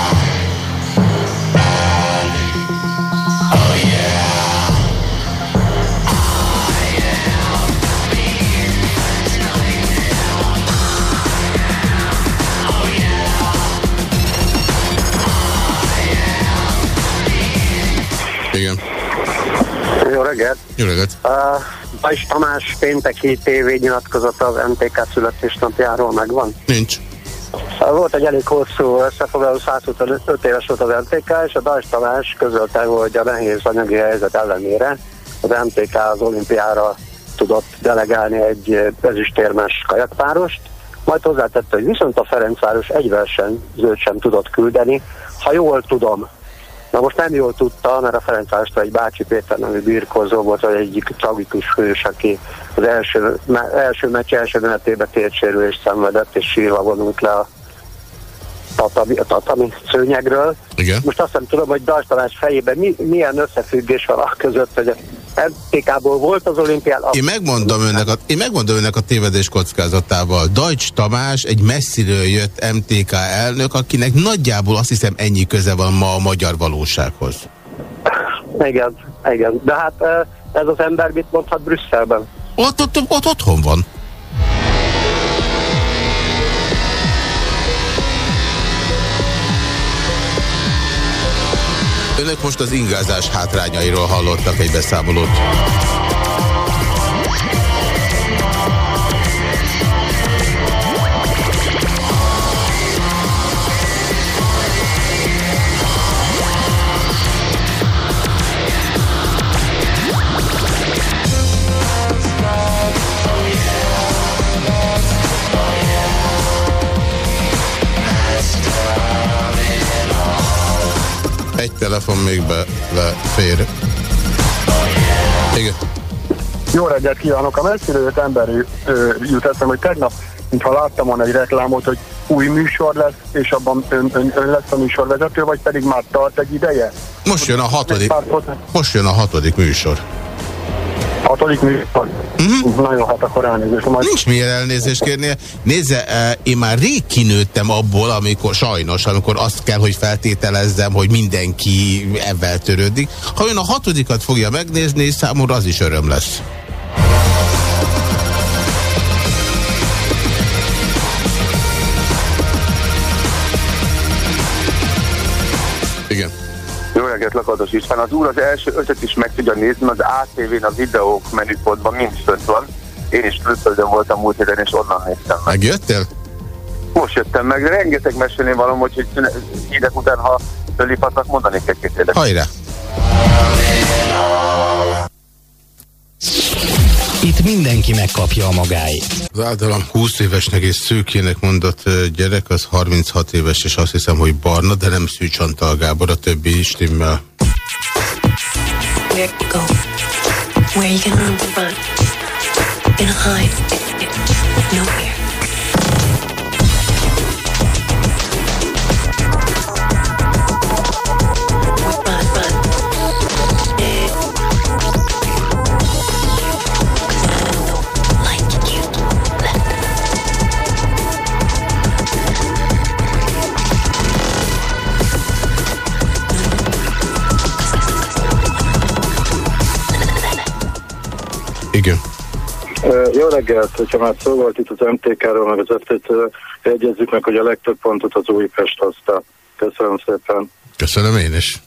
reggelt! Jó reggelt! Uh, Bajs Tamás pénteki tévénynyilatkozata az MTK születésnapjáról megvan? Nincs. Volt egy elég hosszú összefoglaló, 125 éves volt az MTK, és a Bajs Tamás közölte, hogy a nehéz anyagi helyzet ellenére az MTK az olimpiára tudott delegálni egy ezüstérmes kajakpárost, majd hozzátette, hogy viszont a Ferencváros egy verseny zöld sem tudott küldeni. Ha jól tudom, Na most nem jól tudta, mert a Ferencvárosta egy bácsi Péter nevű birkózó volt, az egyik tragikus hős, aki az első, első meccs első menetében térsérülést szenvedett, és sírva vonult le a tatami, tatami szőnyegről. Igen. Most azt nem tudom, hogy Dajs Tamás fejében mi, milyen összefüggés van a között, hogy a MTK-ból volt az olimpián. Én megmondom, önnek a, én megmondom önnek a tévedés kockázatával. Dajcs Tamás egy messziről jött MTK elnök, akinek nagyjából azt hiszem ennyi köze van ma a magyar valósághoz. Igen, igen. De hát eh, ez az ember mit mondhat Brüsszelben? Ott, ott, ott, ott otthon van. Önök most az ingázás hátrányairól hallottak egy beszámolót. Egy telefon még belefér. Igen. Jó reggelt kívánok! A messziről jött ember ö, jut eszem, hogy tegnap, mintha láttam volna egy reklámot, hogy új műsor lesz, és abban ön, ön, ön lesz a műsorvezető, vagy pedig már tart egy ideje? Most jön a hatodik, most jön a hatodik műsor. Hatodik műsor? Uh-huh. Na jó, hát akkor elnézést. Majd... Nincs miért elnézést kérnie. Nézze, eh, én már rég kinőttem abból, amikor sajnos, amikor azt kell, hogy feltételezzem, hogy mindenki ebben törődik. Ha ön a hatodikat fogja megnézni, számomra az is öröm lesz. Reggelt, Lakatos István. Az úr az első ötöt is meg tudja nézni, az ATV-n a videók menüpontban mind fönt van. Én is külföldön voltam múlt héten, és onnan néztem meg. Megjöttél? Most jöttem meg, rengeteg mesélni valam, hogy hírek után, ha fölhívhatnak, mondanék egy-két. Hajrá! Itt mindenki megkapja a magáit. Az általam 20 évesnek és szőkének mondott gyerek, az 36 éves, és azt hiszem, hogy barna, de nem Szűcs Antal Gábor, a többi is stimmel. Where go? Where you gonna run? Gonna hide? Nowhere. Igen. Jó reggelt, hogyha már szó volt itt az MTK-ról, meg az FT-től, jegyezzük meg, hogy a legtöbb pontot az Újpest hozta. Köszönöm szépen. Köszönöm én is.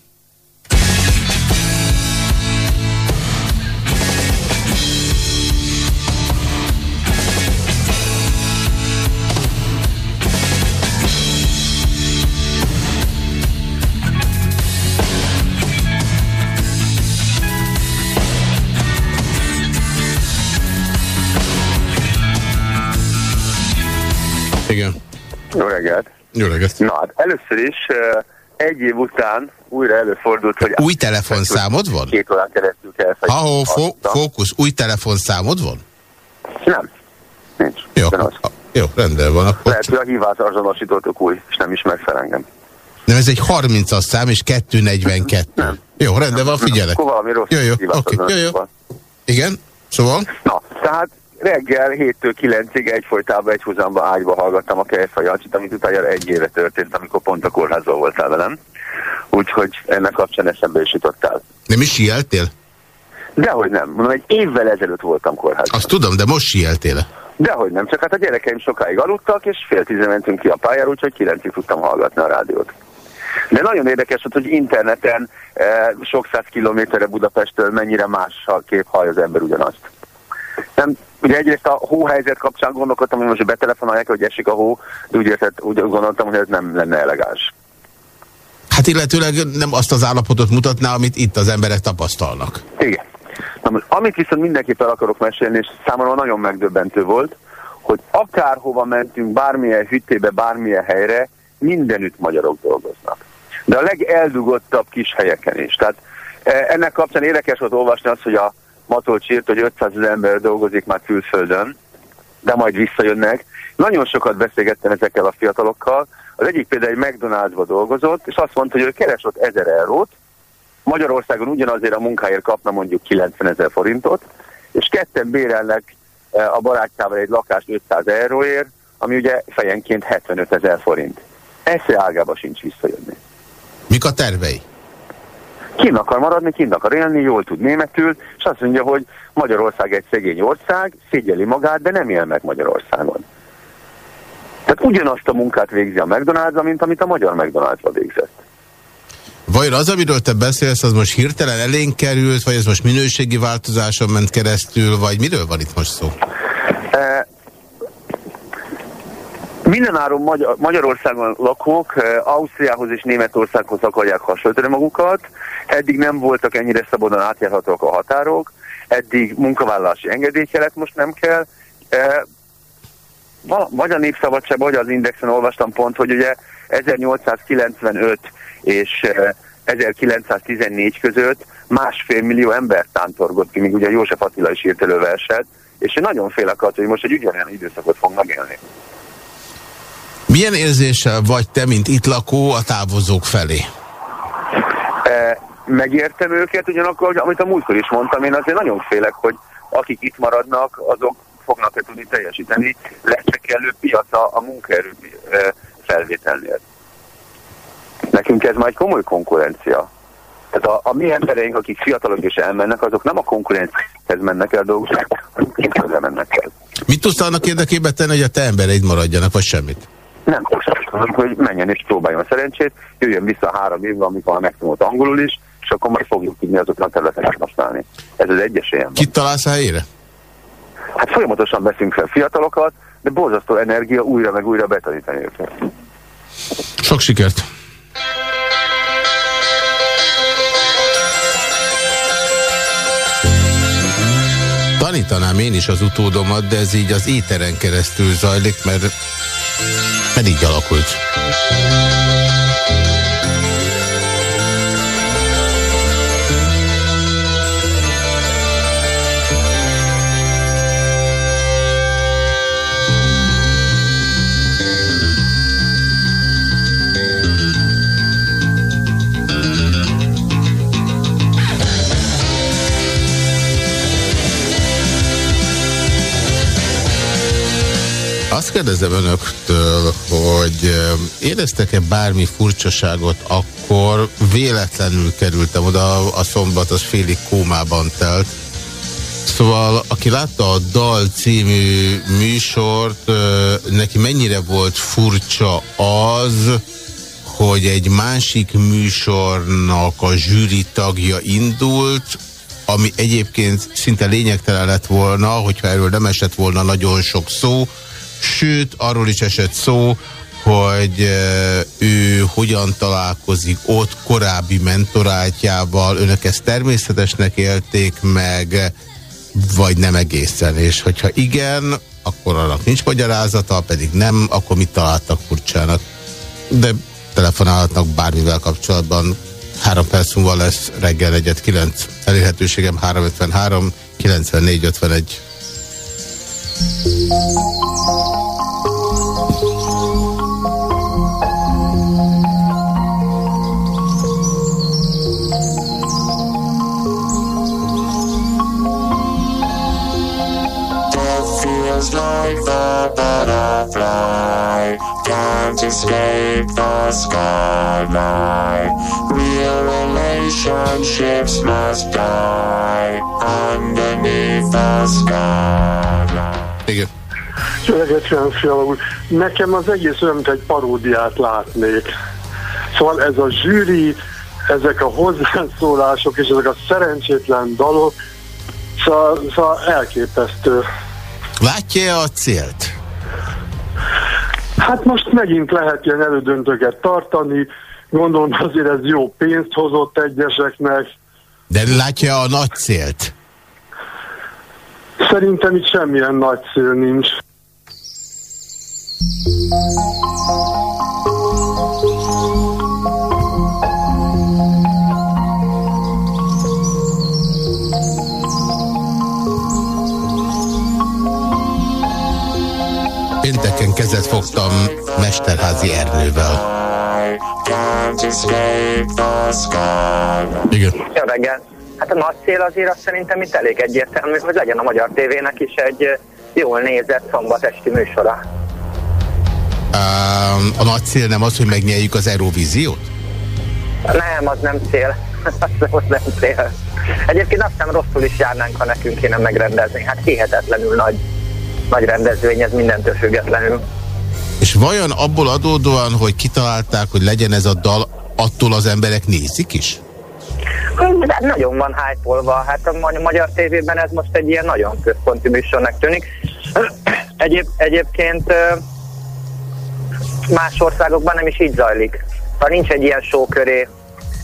Igen. Jó reggelt. Jó reggelt. Na hát először is egy év után újra előfordult, hogy... Új telefonszámod van? Két órán keresztül kell Ha-ho, fo fókusz, új telefonszámod van? Nem. Nincs. Jó, a, jó rendben van. Akkor Lehet, hogy a hívás azonosítottuk új, és nem ismer fel engem. nem, ez egy 30-as szám, és 242. Nem. Jó, rendben van, figyelek. Akkor valami rossz Jó, jó, oké, jó, jó. Igen, szóval? Na, tehát reggel 7-től 9-ig egyfolytában egy húzamba ágyba hallgattam a Kejfej Jancsit, amit utána egy éve történt, amikor pont a kórházban voltál velem. Úgyhogy ennek kapcsán eszembe is jutottál. Nem is sieltél? Dehogy nem. Mondom, egy évvel ezelőtt voltam kórházban. Azt tudom, de most sieltél Dehogy nem, csak hát a gyerekeim sokáig aludtak, és fél tízen mentünk ki a pályára, úgyhogy kilencig tudtam hallgatni a rádiót. De nagyon érdekes volt, hogy interneten eh, sok száz kilométerre Budapesttől mennyire más kép hallja az ember ugyanazt. Nem, ugye egyrészt a hóhelyzet kapcsán gondolkodtam, hogy most betelefonálják, hogy esik a hó, de úgy, érted, úgy gondoltam, hogy ez nem lenne elegáns. Hát illetőleg nem azt az állapotot mutatná, amit itt az emberek tapasztalnak. Igen. Na most, amit viszont mindenképpen akarok mesélni, és számomra nagyon megdöbbentő volt, hogy akárhova mentünk, bármilyen hüttébe, bármilyen helyre, mindenütt magyarok dolgoznak. de a legeldugottabb kis helyeken is. Tehát e, ennek kapcsán érdekes volt olvasni azt, hogy a Matolcs írt, hogy 500 ezer ember dolgozik már külföldön, de majd visszajönnek. Nagyon sokat beszélgettem ezekkel a fiatalokkal. Az egyik például egy McDonald'sba dolgozott, és azt mondta, hogy ő keres ott 1000 eurót, Magyarországon ugyanazért a munkáért kapna mondjuk 90 ezer forintot, és ketten bérelnek e, a barátjával egy lakást 500 euróért, ami ugye fejenként 75 ezer forint. Esze ágába sincs visszajönni. Mik a tervei? Kint akar maradni, kint akar élni, jól tud németül, és azt mondja, hogy Magyarország egy szegény ország, szégyeli magát, de nem él meg Magyarországon. Tehát ugyanazt a munkát végzi a McDonald's, mint amit a magyar McDonald's-ba végzett. Vajon az, amiről te beszélsz, az most hirtelen elénk került, vagy ez most minőségi változáson ment keresztül, vagy miről van itt most szó? E, mindenáron Magyar, Magyarországon lakók e, Ausztriához és Németországhoz akarják hasonlítani magukat. Eddig nem voltak ennyire szabadon átjárhatóak a határok, eddig munkavállalási engedély kellett, most nem kell. E, vagy a Népszabadság, vagy az Indexen olvastam pont, hogy ugye 1895 és 1914 között másfél millió ember tántorgott ki, míg ugye József Attila is írt előverset, és én nagyon félek attól, hogy most egy ugyanolyan időszakot fog megélni. Milyen érzéssel vagy te, mint itt lakó, a távozók felé? Megértem őket, ugyanakkor, amit a múltkor is mondtam, én azért nagyon félek, hogy akik itt maradnak, azok fognak-e tudni teljesíteni, lesz kellő piaca a munkaerő felvételnél. Nekünk ez már egy komoly konkurencia. Tehát a, a mi embereink, akik fiatalok és elmennek, azok nem a konkurenciához mennek el dolgozni, hanem mennek el. Mit tudsz annak érdekében tenni, hogy a te embereid maradjanak, vagy semmit? Nem tudsz, hogy menjen és próbáljon a szerencsét, jöjjön vissza három évben, amikor már megtanult angolul is, és akkor majd fogjuk tudni azoknak a területeket használni. Ez az egyes ilyen. Kit találsz a helyére? Hát folyamatosan veszünk fel fiatalokat, de borzasztó energia újra meg újra betanítani őket. Sok sikert! Tanítanám én is az utódomat, de ez így az éteren keresztül zajlik, mert, mert így alakult. Azt kérdezem önöktől, hogy éreztek-e bármi furcsaságot akkor, véletlenül kerültem oda, a szombat az félig kómában telt. Szóval, aki látta a Dal című műsort, neki mennyire volt furcsa az, hogy egy másik műsornak a zsűri tagja indult, ami egyébként szinte lényegtelen lett volna, hogyha erről nem esett volna nagyon sok szó, Sőt, arról is esett szó, hogy ő hogyan találkozik ott korábbi mentorátjával, önök ezt természetesnek élték meg, vagy nem egészen, és hogyha igen, akkor annak nincs magyarázata, pedig nem, akkor mit találtak furcsának. De telefonálhatnak bármivel kapcsolatban. Három perc múlva lesz reggel egyet 9. Elérhetőségem 353 94 51. Like the butterfly Can't escape the skyline Real relationships must die Underneath the skyline Igen. Öreget Fiala úr, nekem az egész olyan, mint egy paródiát látnék. Szóval ez a zsűri, ezek a hozzászólások és ezek a szerencsétlen dalok, szóval, szóval elképesztő. Látja a célt? Hát most megint lehet ilyen elődöntőket tartani, gondolom azért ez jó pénzt hozott egyeseknek. De látja a nagy célt? Szerintem itt semmilyen nagy cél nincs. Pénteken kezet fogtam Mesterházi Ernővel. Igen. Jó reggelt! Hát a nagy cél azért azt szerintem itt elég egyértelmű, hogy legyen a Magyar tévének is egy jól nézett szombat esti műsora. Um, a nagy cél nem az, hogy megnyeljük az Eurovíziót? Nem, az nem cél. az, nem cél. Egyébként azt hiszem rosszul is járnánk, ha nekünk kéne megrendezni. Hát hihetetlenül nagy, nagy rendezvény, ez mindentől függetlenül. És vajon abból adódóan, hogy kitalálták, hogy legyen ez a dal, attól az emberek nézik is? De nagyon van hype hát a ma- magyar tévében ez most egy ilyen nagyon központi műsornak tűnik. Egyéb, egyébként más országokban nem is így zajlik. Ha nincs egy ilyen show köré,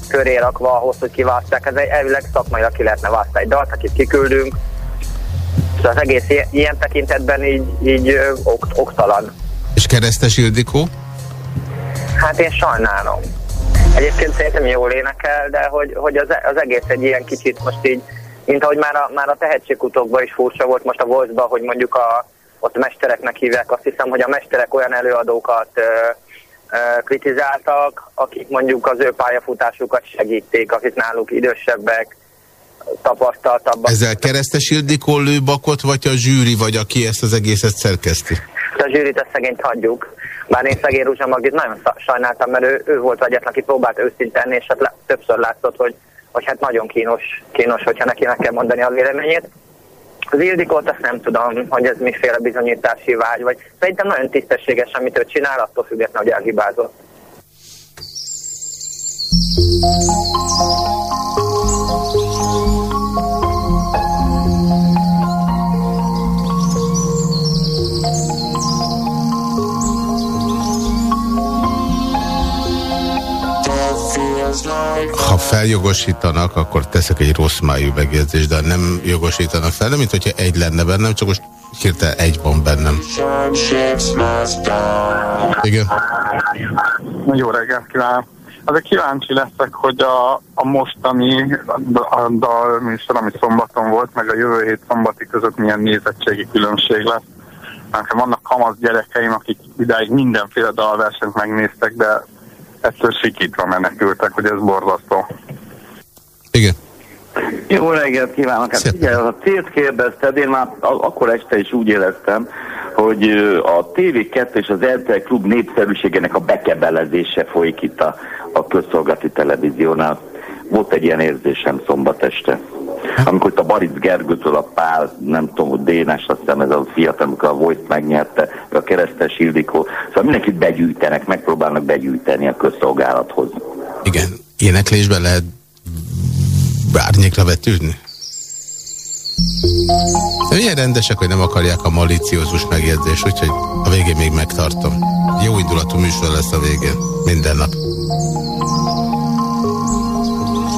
köré rakva ahhoz, hogy kiválasztják, ez egy elvileg szakmailag ki lehetne választani egy dalt, akit kiküldünk. Szóval az egész ilyen, ilyen tekintetben így, így ö, ok, oktalan. És Keresztes Ildikó? Hát én sajnálom. Egyébként szerintem jól énekel, de hogy, hogy az, az egész egy ilyen kicsit most így, mint ahogy már a, már a tehetségkutókban is furcsa volt most a voice hogy mondjuk a, ott mestereknek hívják, azt hiszem, hogy a mesterek olyan előadókat ö, ö, kritizáltak, akik mondjuk az ő pályafutásukat segíték, akik náluk idősebbek, tapasztaltabbak. Ezzel Keresztes Ildikó lő bakot, vagy a zsűri, vagy aki ezt az egészet szerkeszti? a zsűrit ezt szegényt hagyjuk. Bár én szegény Ruzsa Magdit nagyon sajnáltam, mert ő, ő volt az egyetlen, aki próbált őszintén, és hát le, többször látszott, hogy, hogy hát nagyon kínos, kínos, hogyha neki meg kell mondani a véleményét. Az Ildikót azt nem tudom, hogy ez miféle bizonyítási vágy, vagy szerintem nagyon tisztességes, amit ő csinál, attól függetlenül, hogy elhibázott. Ha feljogosítanak, akkor teszek egy rossz májú megjegyzést, de nem jogosítanak fel, nem mint hogyha egy lenne bennem, csak most hirtelen egy van bennem. Igen. Jó reggelt kívánok! Azért kíváncsi leszek, hogy a, a mostani a dal műsor, ami szombaton volt, meg a jövő hét szombati között milyen nézettségi különbség lesz. Nekem vannak kamasz gyerekeim, akik idáig mindenféle dalversenyt megnéztek, de ettől sikítva menekültek, hogy ez borzasztó. Igen. Jó reggelt kívánok! Hát ugye a célt kérdezted, én már akkor este is úgy éreztem, hogy a TV2 és az RTL Klub népszerűségének a bekebelezése folyik itt a, a közszolgálati televíziónál. Volt egy ilyen érzésem szombat este. Amikor a Baric Gergőtől a Pál, nem tudom, hogy Dénes, azt hiszem ez a fiatal, amikor a Voice megnyerte, a Keresztes Ildikó. Szóval mindenkit begyűjtenek, megpróbálnak begyűjteni a közszolgálathoz. Igen. Éneklésben lehet bárnyékra vetődni? De milyen rendesek, hogy nem akarják a maliciózus megjegyzést, úgyhogy a végén még megtartom. Jó indulatú műsor lesz a végén. Minden nap.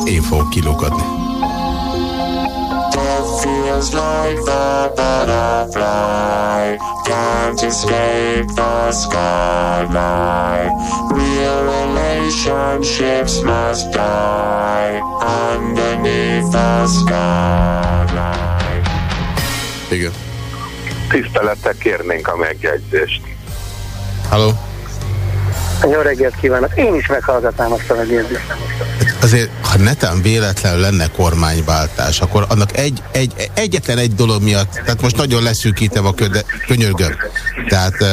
Én fogok kilógadni. feels like the butterfly can't escape the skyline. Real relationships must die underneath the skyline. Igen. Tisztelettel kérnénk a megjegyzést. Halló? Jó reggelt kívánok! Én is meghallgatnám azt a megjegyzést. Azért, ha netán véletlenül lenne kormányváltás, akkor annak egy, egy, egyetlen egy dolog miatt, tehát most nagyon leszűkítem a köde, könyörgöm. Tehát uh,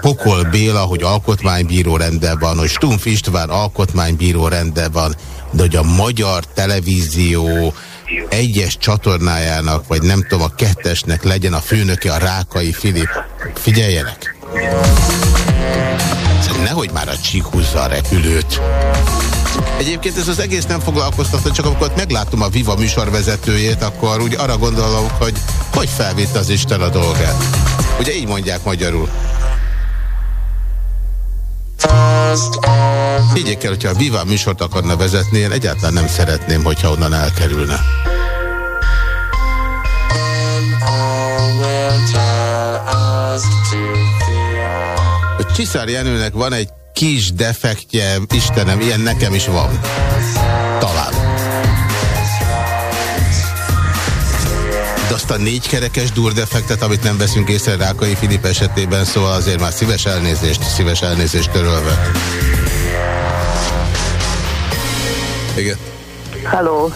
Pokol Béla, hogy alkotmánybíró rendben van, hogy Stumpf István alkotmánybíró rendben van, de hogy a magyar televízió egyes csatornájának, vagy nem tudom, a kettesnek legyen a főnöke a Rákai Filip. Figyeljenek! Szóval Nehogy már a csík húzza a repülőt. Egyébként ez az egész nem foglalkoztató, csak amikor meglátom a Viva műsorvezetőjét, akkor úgy arra gondolok, hogy hogy felvitte az Isten a dolgát. Ugye így mondják magyarul. Higgyék el, hogyha a Viva műsort akarna vezetni, én egyáltalán nem szeretném, hogyha onnan elkerülne. Csiszár Jenőnek van egy kis defektje, Istenem, ilyen nekem is van. Talán. De azt a négykerekes durdefektet, amit nem veszünk észre Rákai Filip esetében, szóval azért már szíves elnézést, szíves elnézést törölve. Igen. Hello!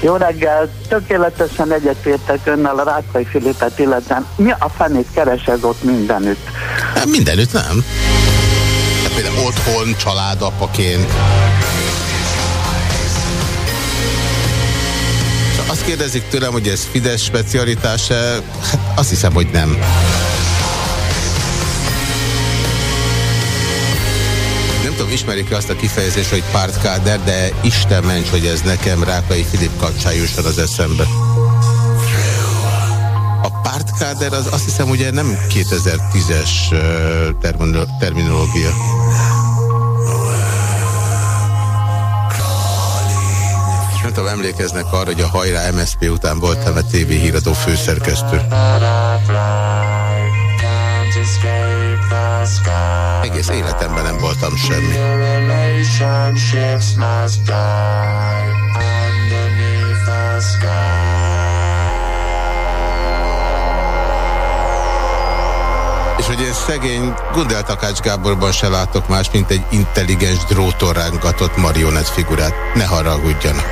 Jó reggel! Tökéletesen egyetértek önnel a Rákai Filipet illetve Mi a fenét keres ez ott mindenütt? Hát mindenütt nem. Például otthon, családapaként. És azt kérdezik tőlem, hogy ez Fidesz specialitás-e? Hát azt hiszem, hogy nem. Nem tudom, ismerik-e azt a kifejezést, hogy pártkáder, de Isten ments, hogy ez nekem Rákai Filip kapcsán jusson az eszembe. A pártkáder az azt hiszem, ugye nem 2010-es ö, terminolo- terminológia. Nem tudom, emlékeznek arra, hogy a hajrá MSZP után voltam a TV híradó főszerkesztő. Egész életemben nem voltam semmi. És hogy én szegény Gundel Takács Gáborban se látok más, mint egy intelligens dróton rángatott marionett figurát. Ne haragudjanak.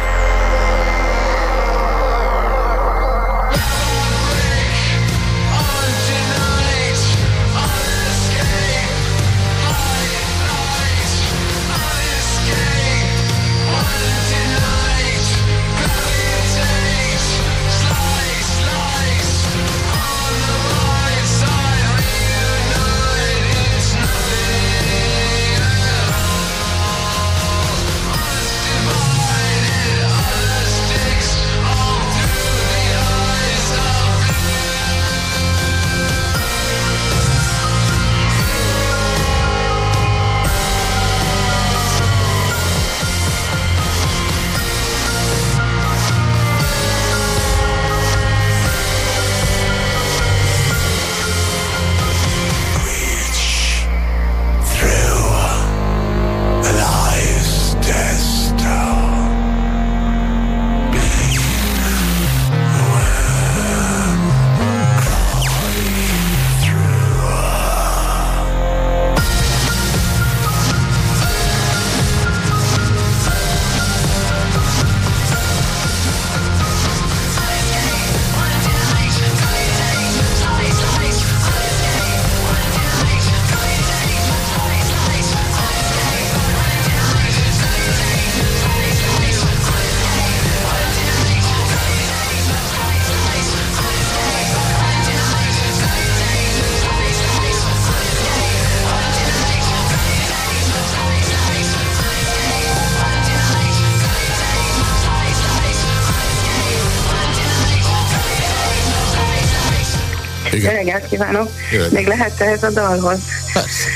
Kívánok! Reggelt. Még lehet ez a dalhoz? Persze.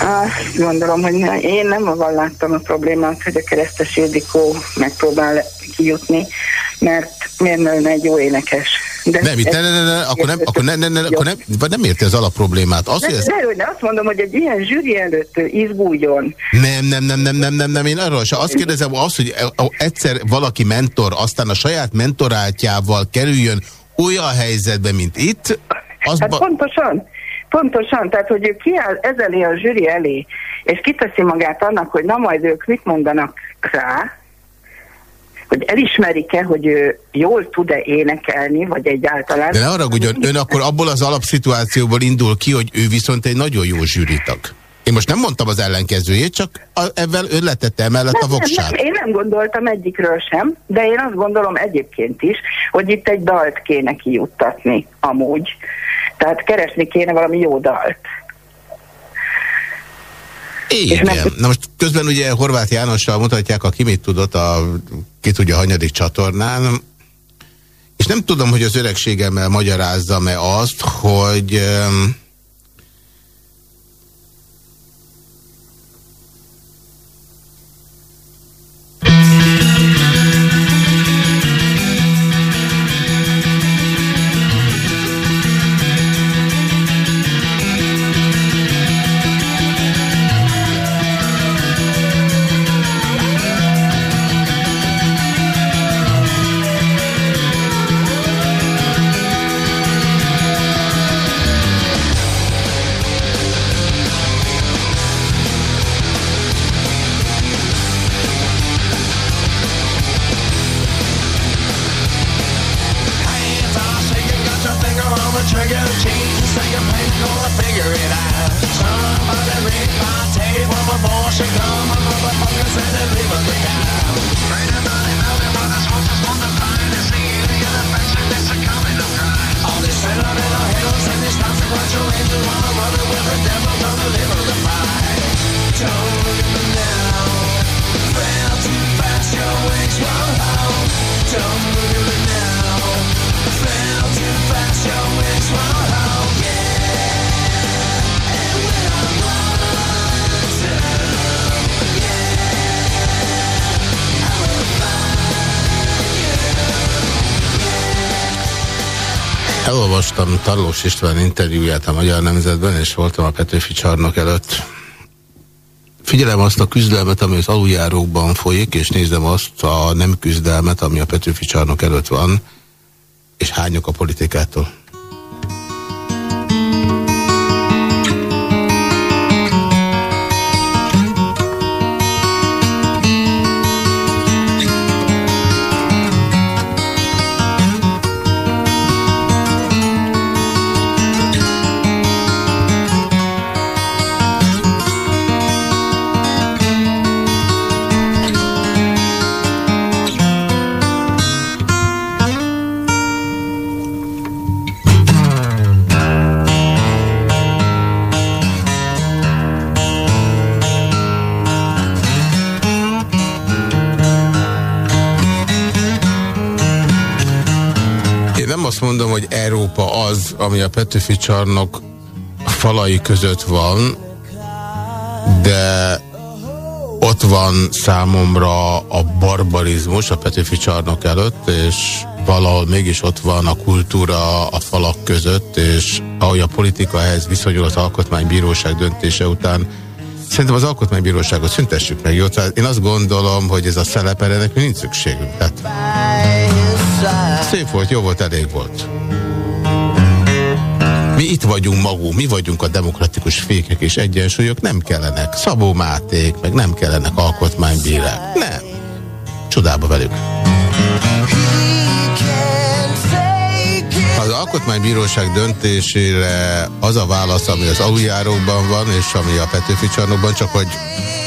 Azt gondolom, hogy ne, én nem avval láttam a problémát, hogy a keresztes Ildikó megpróbál kijutni, mert miért ne lenne egy jó énekes? De Nem, itt ne, ne, ne, ne, akkor nem, akkor ne, ne, ne, akkor nem, vagy nem érti az alapproblémát. Az, de, hogy ez, de, de azt mondom, hogy egy ilyen zsűri előtt izguljon. nem, nem, nem, nem, nem, nem, nem, én arról sem. Azt kérdezem, az, hogy e- egyszer valaki mentor, aztán a saját mentorátjával kerüljön olyan helyzetbe, mint itt, az Hát ba- pontosan, pontosan, tehát hogy ő kiáll ezelé a zsűri elé, és kiteszi magát annak, hogy na majd ők mit mondanak rá, hogy elismerik-e, hogy ő jól tud-e énekelni, vagy egyáltalán. de ne haragudjon, ön akkor abból az alapszituációból indul ki, hogy ő viszont egy nagyon jó zsűritag. Én most nem mondtam az ellenkezőjét, csak a, ebben ön letette emellett a Nem, nem, voksát. nem, én nem gondoltam egyikről sem, de én azt gondolom egyébként is, hogy itt egy dalt kéne kijuttatni amúgy. Tehát keresni kéne valami jó dalt. Igen. Na most közben ugye Horváth Jánossal mutatják a ki mit tudott a ki tudja hanyadik csatornán, és nem tudom, hogy az öregségemmel magyarázzam-e azt, hogy öm, Tarlós István interjúját a Magyar Nemzetben, és voltam a Petőfi csarnok előtt. Figyelem azt a küzdelmet, ami az aluljárókban folyik, és nézem azt a nem küzdelmet, ami a Petőfi csarnok előtt van, és hányok a politikától. Ami a Petőfi csarnok falai között van, de ott van számomra a barbarizmus a Petőfi csarnok előtt, és valahol mégis ott van a kultúra a falak között, és ahogy a politika ehhez viszonyul az alkotmánybíróság döntése után, szerintem az alkotmánybíróságot szüntessük meg, jó? Tehát én azt gondolom, hogy ez a szeleperenek nincs szükségünk. Tehát szép volt, jó volt, elég volt. Mi itt vagyunk magunk, mi vagyunk a demokratikus fékek és egyensúlyok, nem kellenek Szabó Máték, meg nem kellenek alkotmánybírák. Nem. Csodába velük. Az alkotmánybíróság döntésére az a válasz, ami az aluljárókban van, és ami a Petőfi csarnokban, csak hogy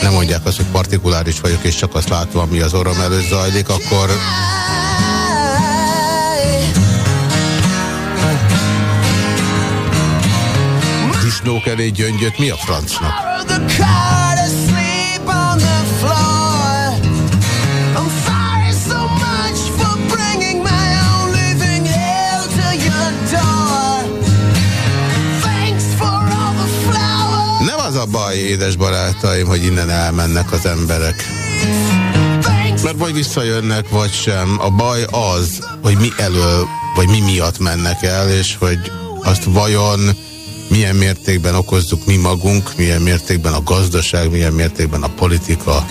nem mondják azt, hogy partikuláris vagyok, és csak azt látom, ami az orrom előtt zajlik, akkor disznók elé gyöngyöt mi a francnak? Nem az a baj, édes barátaim, hogy innen elmennek az emberek. Mert vagy visszajönnek, vagy sem. A baj az, hogy mi elől, vagy mi miatt mennek el, és hogy azt vajon milyen mértékben okozzuk mi magunk, milyen mértékben a gazdaság, milyen mértékben a politika.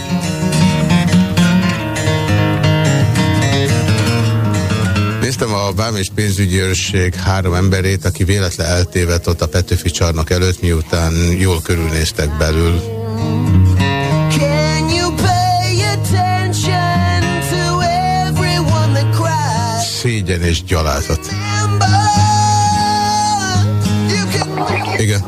Néztem a Vám és pénzügyi őrség három emberét, aki véletlen eltévedt ott a Petőfi csarnok előtt, miután jól körülnéztek belül. Szégyen és gyalázat. Igen.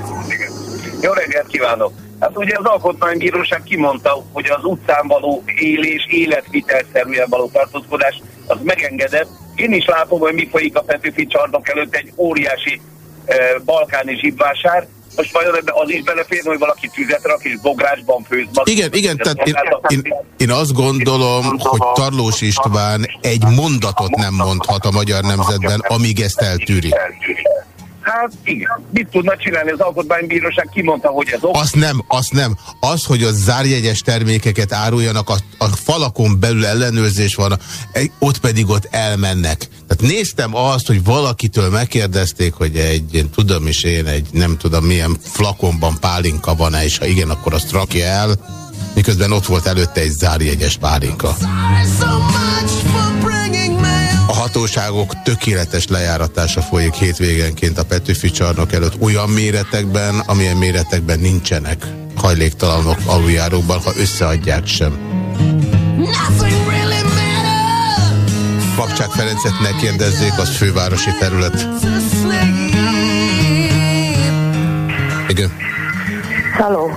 Jó reggelt kívánok! Hát ugye az Alkotmánybíróság kimondta, hogy az utcán való élés, életvitelszerűen való tartózkodás az megengedett. Én is látom, hogy mi folyik a Petőfi csarnok előtt egy óriási eh, balkáni zsibvásár. Most vajon ebbe az is belefér, hogy valaki tüzet rak és bográsban főz mag. Igen, igen, tehát én, én, én azt gondolom, hogy Tarlós István egy mondatot nem mondhat a magyar nemzetben, amíg ezt eltűri. Hát igen, mit tudna csinálni az Alkotmánybíróság? Kimondta, hogy ez ok. Azt nem, azt nem. Az, hogy a zárjegyes termékeket áruljanak, a, a falakon belül ellenőrzés van, ott pedig ott elmennek. Tehát néztem azt, hogy valakitől megkérdezték, hogy egy, én tudom is én, egy nem tudom milyen flakonban pálinka van-e, és ha igen, akkor azt rakja el, miközben ott volt előtte egy zárjegyes pálinka. A hatóságok tökéletes lejáratása folyik hétvégenként a Petőfi csarnok előtt olyan méretekben, amilyen méretekben nincsenek hajléktalanok aluljárókban, ha összeadják sem. Kapcsák Ferencet ne kérdezzék, az fővárosi terület. Igen. Hello.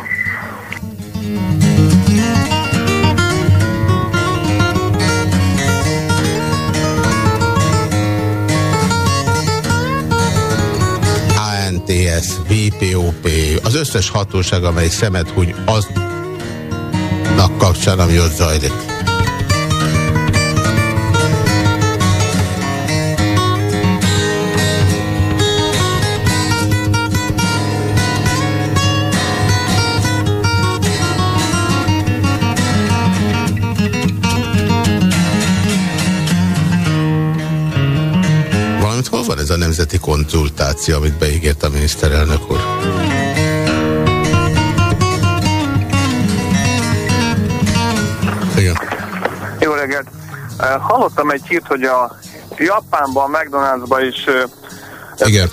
VPS, VPOP, az összes hatóság, amely szemet húny aznak kapcsán, ami ott zajlik. A nemzeti konzultáció, amit beígért a miniszterelnök úr? Igen. Jó reggelt! Hallottam egy hírt, hogy a Japánban, McDonald'sban is Igen.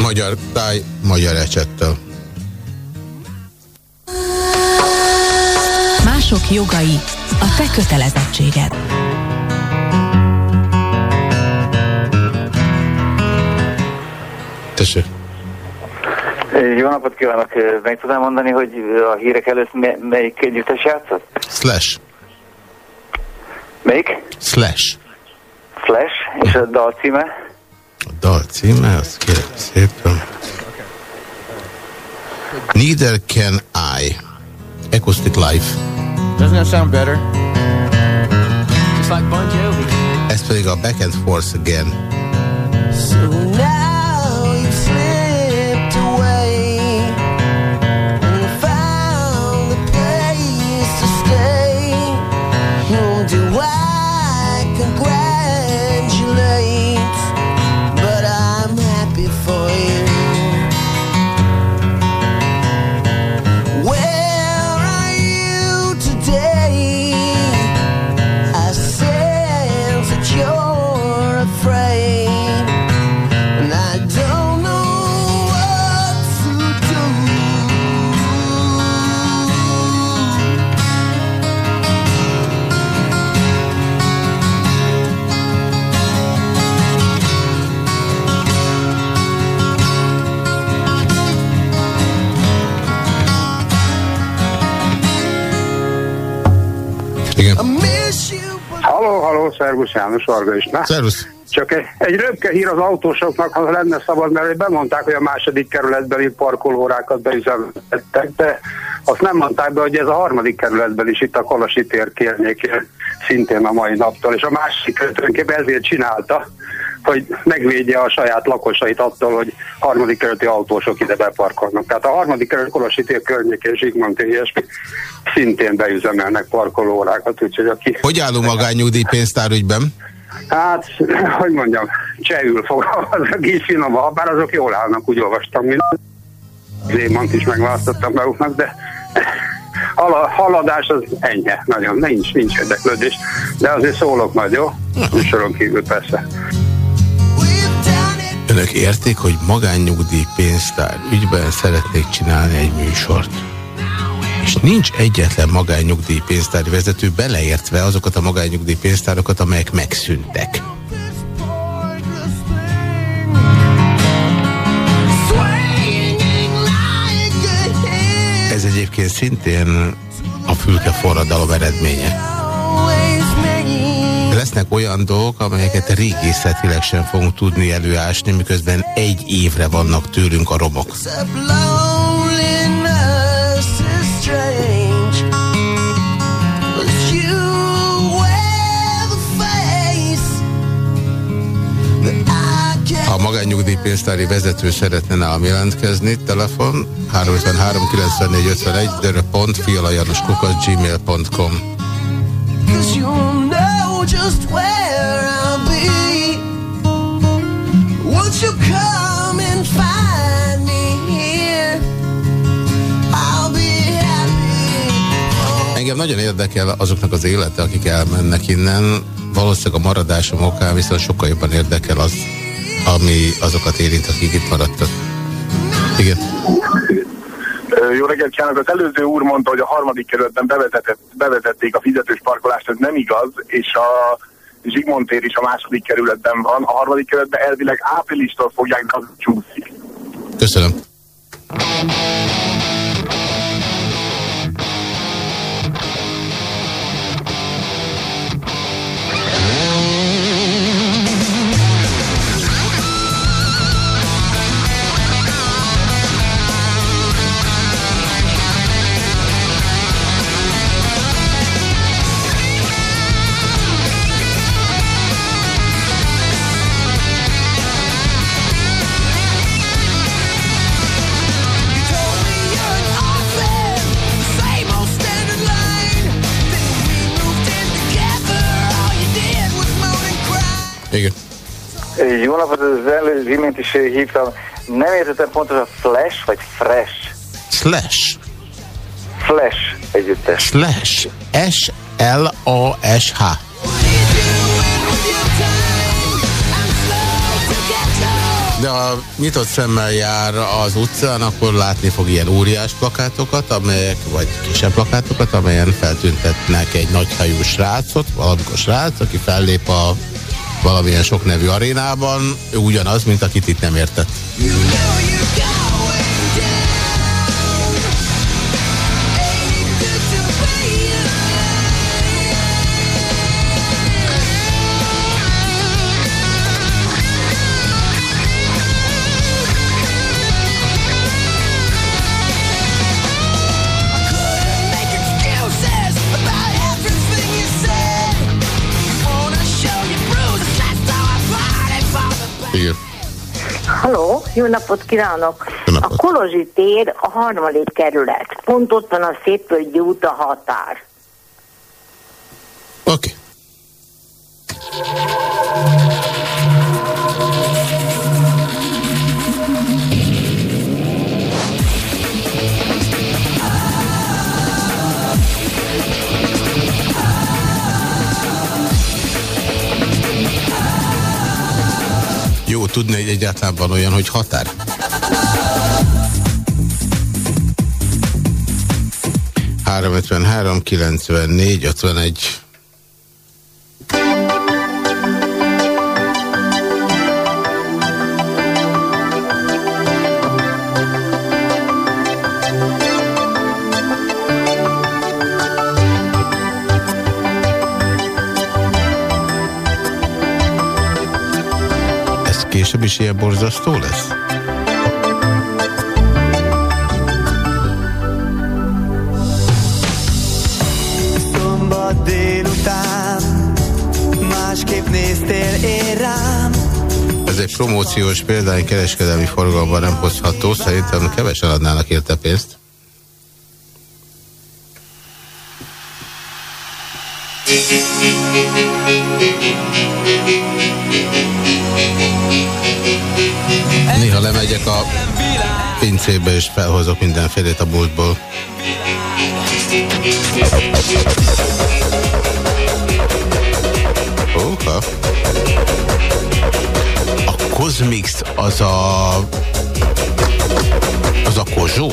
Magyar táj, magyar ecsettel. Mások jogai a te kötelezettséged. Tessék. Jó napot kívánok! Meg tudnám mondani, hogy a hírek előtt me- melyik együttes játszott? Slash. Melyik? Slash. Flash? És a dal címe? A dal címe, azt kérem szépen. Neither can I. Acoustic Life. Doesn't that sound better? Just like Bon Jovi. Ez pedig a Back and Forth Again. So szervusz János Varga is. Na? Szervusz. Csak egy, egy röpke hír az autósoknak, ha lenne szabad, mert bemondták, hogy a második kerületbeli parkolórákat beüzemeltettek, de azt nem mondták be, hogy ez a harmadik kerületben is itt a Kolasi tér környékén szintén a mai naptól, és a másik tulajdonképpen ezért csinálta, hogy megvédje a saját lakosait attól, hogy harmadik kerületi autósok ide beparkolnak. Tehát a harmadik kerület Kolasi tér környékén Zsigmond tér, ilyesmi szintén beüzemelnek parkolórákat, úgyhogy aki... Hogy álló magányugdíj pénztárügyben? Hát, hogy mondjam, csehül fogalmazok így finoman, bár azok jól állnak, úgy olvastam, mint Zémant is megválasztottam maguknak, de a haladás az enyhe, nagyon, nincs, nincs érdeklődés, de azért szólok majd, jó? Műsoron kívül persze. Önök érték, hogy magánnyugdíj pénztár ügyben szeretnék csinálni egy műsort. És nincs egyetlen magánnyugdíj pénztári vezető beleértve azokat a magánnyugdíj pénztárokat, amelyek megszűntek. Egyébként szintén a fülke forradalom eredménye. Lesznek olyan dolgok, amelyeket régészetileg sem fogunk tudni előásni, miközben egy évre vannak tőlünk a romok. Magánnyugdíjpénztári vezető szeretne nálam jelentkezni, telefon 353 94 51 dörö.fialajanoskukat gmail.com Cause you'll know just where I'll be. Won't you come and find me here I'll be happy. Engem nagyon érdekel azoknak az élete, akik elmennek innen. Valószínűleg a maradásom okán viszont sokkal jobban érdekel az, ami azokat érint, akik itt maradtak. Igen. Jó reggelt kívánok! Az előző úr mondta, hogy a harmadik kerületben bevezetett, bevezették a fizetős parkolást, ez nem igaz, és a Zsigmond tér is a második kerületben van, a harmadik kerületben elvileg áprilistól fogják de az csúszik. Köszönöm. Jó napot, az előző imént is hívtam. Nem értettem pontosan Flash vagy Fresh? Slash. Flash együttes. Slash. S-L-A-S-H. De ha nyitott szemmel jár az utcán, akkor látni fog ilyen óriás plakátokat, amelyek, vagy kisebb plakátokat, amelyen feltüntetnek egy nagyhajú srácot, valamikor srác, aki fellép a valamilyen sok nevű arénában, ugyanaz, mint akit itt nem értett. Igen. Jó napot kívánok! A Kolozsi tér a harmadik kerület. Pont ott van a Szépvölgyi út a határ. Oké. Jó tudni, hogy egyáltalán van olyan, hogy határ. Három 94, 51. Később is ilyen borzasztó lesz? Szombat délután Másképp néztél én rám Ez egy promóciós példány kereskedelmi forgalomban nem hozható. Szerintem kevesen adnának érte pénzt. Néha lemegyek a pincébe és felhozok mindenfélét a boltból. Oha. A Cosmix az a... Az a kozsó?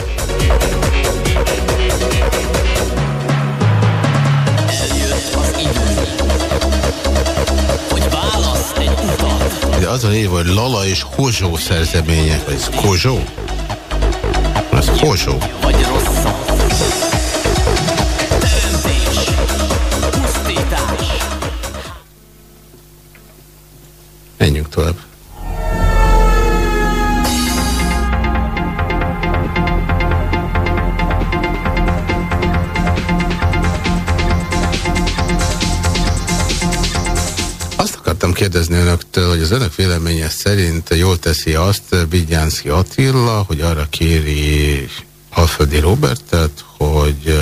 Az a név, hogy Lala és Hozsó szerzeménye, vagy ez Kozsó? Ez Hozsó. Vagy rosszabb Menjünk tovább. Azt akartam kérdezni önöktől, hogy az önök véleménye szerint jól teszi azt Vigyánszki Attila, hogy arra kéri Alföldi Robertet, hogy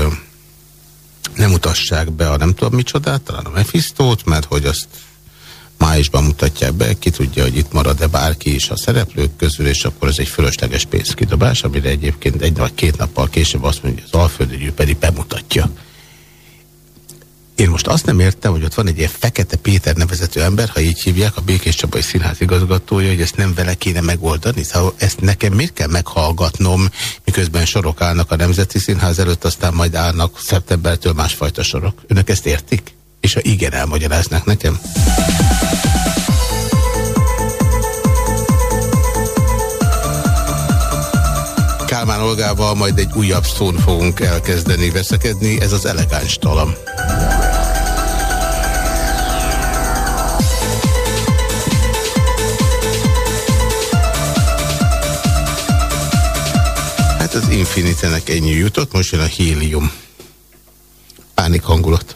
nem mutassák be a nem tudom micsodát, talán a Mephistót, mert hogy azt májusban mutatják be, ki tudja, hogy itt marad-e bárki is a szereplők közül, és akkor ez egy fölösleges pénzkidobás, amire egyébként egy vagy két nappal később azt mondja, hogy az Alföldi Gyű pedig bemutatja. Én most azt nem értem, hogy ott van egy ilyen Fekete Péter nevezető ember, ha így hívják, a Békés Csabai Színház igazgatója, hogy ezt nem vele kéne megoldani. Szóval ezt nekem miért kell meghallgatnom, miközben sorok állnak a Nemzeti Színház előtt, aztán majd állnak szeptembertől másfajta sorok. Önök ezt értik? És ha igen, elmagyaráznak nekem? Olgával majd egy újabb szón fogunk elkezdeni veszekedni, ez az elegáns talam. Hát az Infinitenek ennyi jutott, most jön a hélium. Pánik hangulat.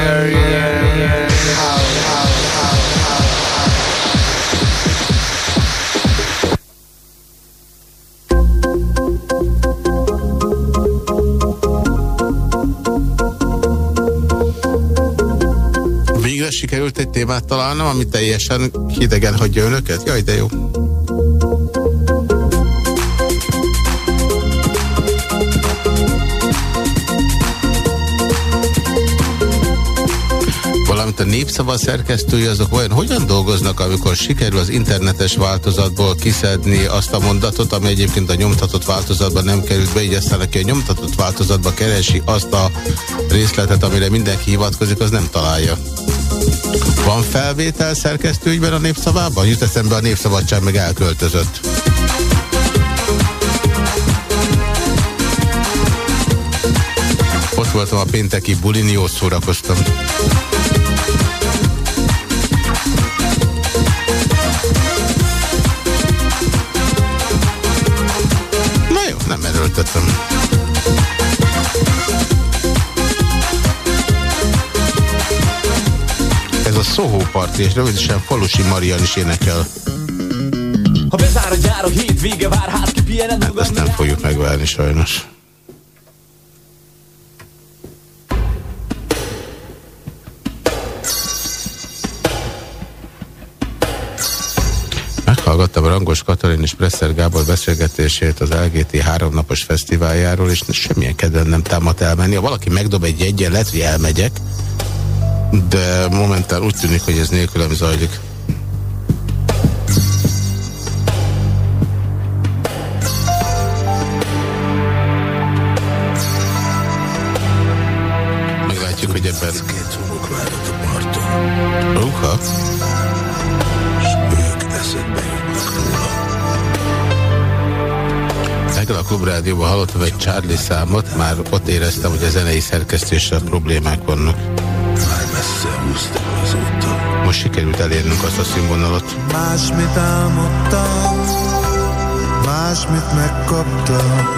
témát találnom, ami teljesen hidegen hagyja önöket? Jaj, de jó. Valamint a népszava szerkesztői azok olyan hogyan dolgoznak, amikor sikerül az internetes változatból kiszedni azt a mondatot, ami egyébként a nyomtatott változatban nem került be, így aztán aki a nyomtatott változatba keresi azt a részletet, amire mindenki hivatkozik, az nem találja. Van felvétel szerkesztőügyben a népszavában? Jut eszembe a népszabadság meg elköltözött. Ott voltam a pénteki bulin, jól szórakoztam. Na jó, nem erőltetem. Party, és rövidesen Falusi Marian is énekel. Ha bezár a gyár a hétvége vár, hát ki pihened Hát ezt nem fogjuk megvárni sajnos. Meghallgattam Rangos Katalin és Presser Gábor beszélgetését az LGT háromnapos fesztiváljáról, és semmilyen kedven nem támad elmenni. Ha valaki megdob egy jegyen, lehet, hogy elmegyek, de momentán úgy tűnik, hogy ez nélkülem zajlik. Meglátjuk, hogy ebben... Két homokra állt a parton, Uha, és ők eszedbe jutnak róla. Reggel a Klubrádióban hallottam egy Charlie számot, már ott éreztem, hogy a zenei szerkesztéssel problémák vannak. Húztak azóta. Most sikerült elérnünk azt a színvonalat. Másmit álmodtam, másmit megkaptam,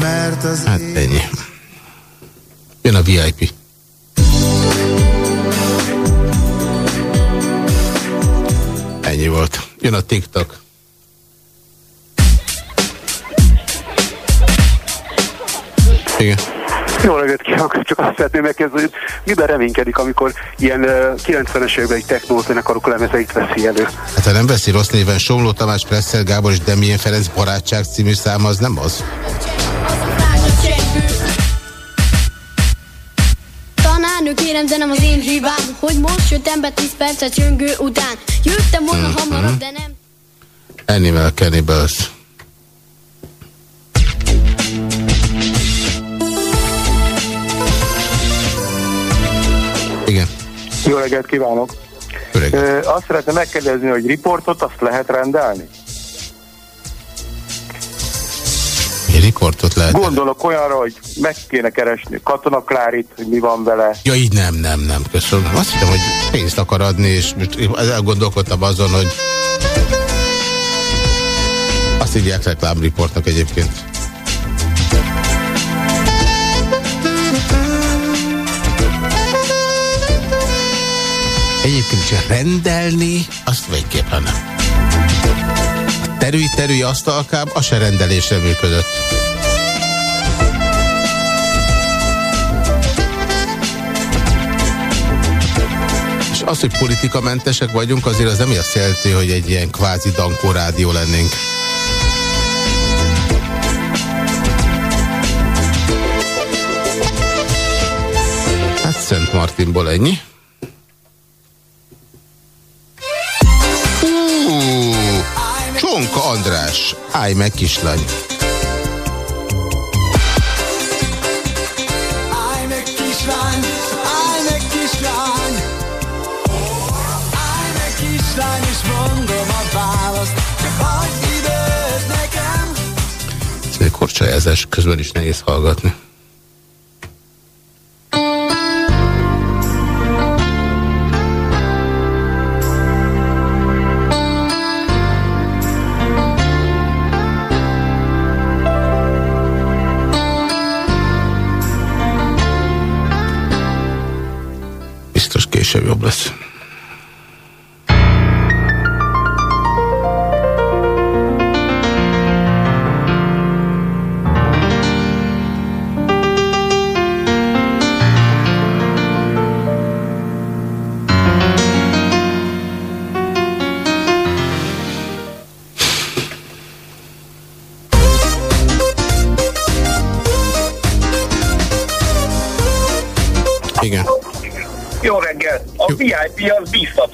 mert az Hát ennyi. Jön a VIP. Ennyi volt. Jön a TikTok. Igen. Jó reggelt kívánok, csak azt szeretném megkérdezni, hogy miben reménykedik, amikor ilyen uh, 90-es években egy technózenekarok lemezeit veszi elő. Hát ha nem veszi rossz néven Somló Tamás, Presser Gábor és Demien Ferenc barátság című száma, az nem az? Tanárnő kérem, de nem az én hibám Hogy most jöttem be 10 percet csöngő után Jöttem volna Mhm. hamarabb, de nem Animal Cannibals. Jó reggelt kívánok! Ö, azt szeretném megkérdezni, hogy riportot azt lehet rendelni? Egy riportot lehet. Gondolok olyanra, hogy meg kéne keresni Katona Klárit, hogy mi van vele. Ja, így nem, nem, nem, köszönöm. Azt hittem, hogy pénzt akar adni, és most elgondolkodtam azon, hogy azt hívják reklámriportnak egyébként. Rendelni, azt végképpen nem. A terüly-terüly asztalkám, az se rendelésre működött. És az, hogy politikamentesek vagyunk, azért az nem azt jelenti, hogy egy ilyen kvázi dankó rádió lennénk. Hát Szent Martinból ennyi. Csak adj időt nekem. Ez egy korcsolyázás közben is nehéz hallgatni.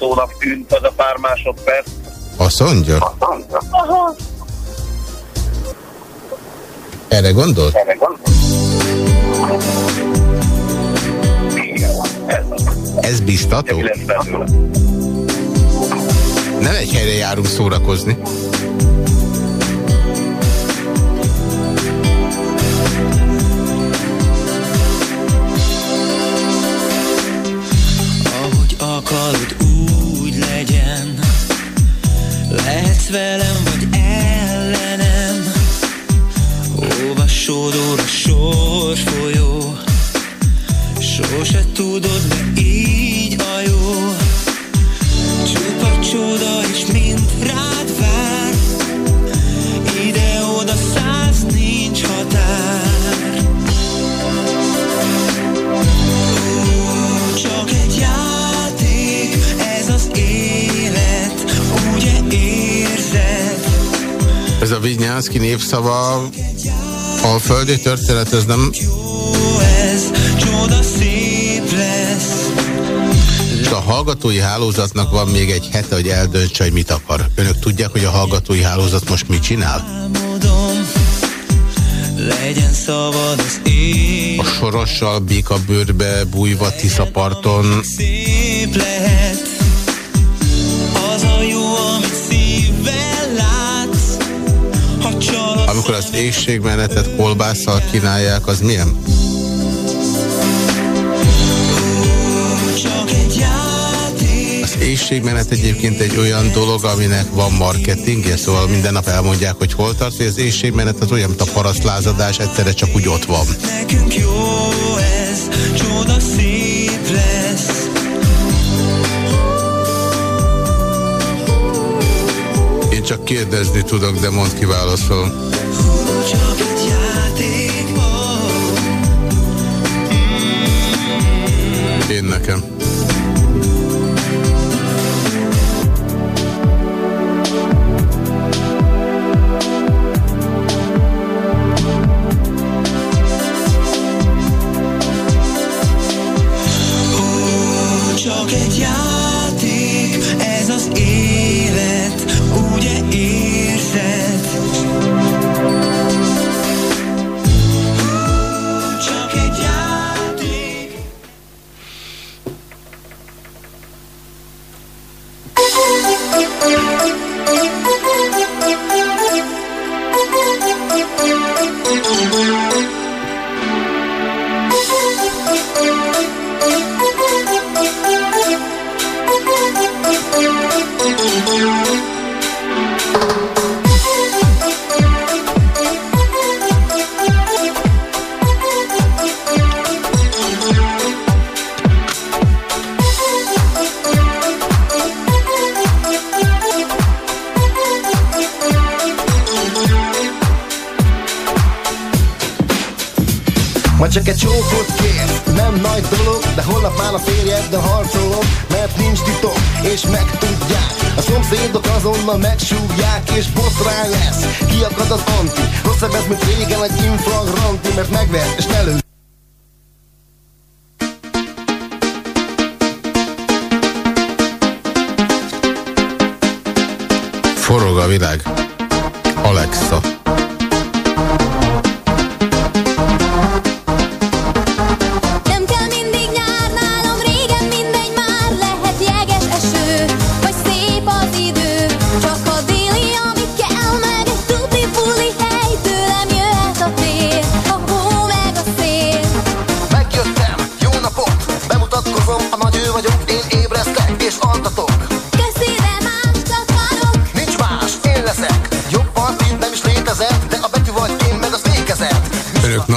Az biztatónak tűnt az a pár másodperc. Azt mondja? Aha. Erre gondol? Erre gondol? Ez biztató? Nem egy helyre járunk szórakozni. Névszava a földi történet, ez nem... A hallgatói hálózatnak van még egy hete, hogy eldöntse, hogy mit akar. Önök tudják, hogy a hallgatói hálózat most mit csinál? Legyen szabad az. A sorossal békabőrbe bújva Tiszaparton az éjségmenetet kolbásszal kínálják, az milyen? Az éjségmenet egyébként egy olyan dolog, aminek van marketingje, szóval minden nap elmondják, hogy hol tart, hogy az éjségmenet az olyan, mint a parasztlázadás, egyszerre csak úgy ott van. Nekünk jó ez, csoda szép lesz. Én csak kérdezni tudok, de mond ki válaszol. Én nekem.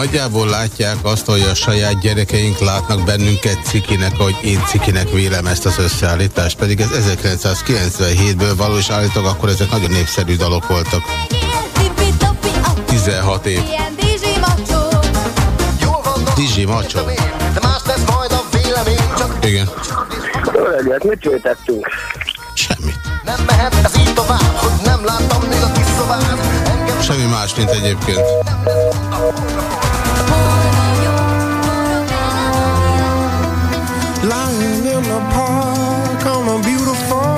Nagyjából látják azt, hogy a saját gyerekeink látnak bennünket cikinek, hogy én cikinek vélem ezt az összeállítást, pedig ez 1997-ből való, és állítok, akkor ezek nagyon népszerű dalok voltak. 16 év. Dizsi Macsó. Igen. Jó reggelt, mit vétettünk? Nem mehet ez így tovább, hogy nem láttam még a kis. Engem Semmi más, mint egyébként.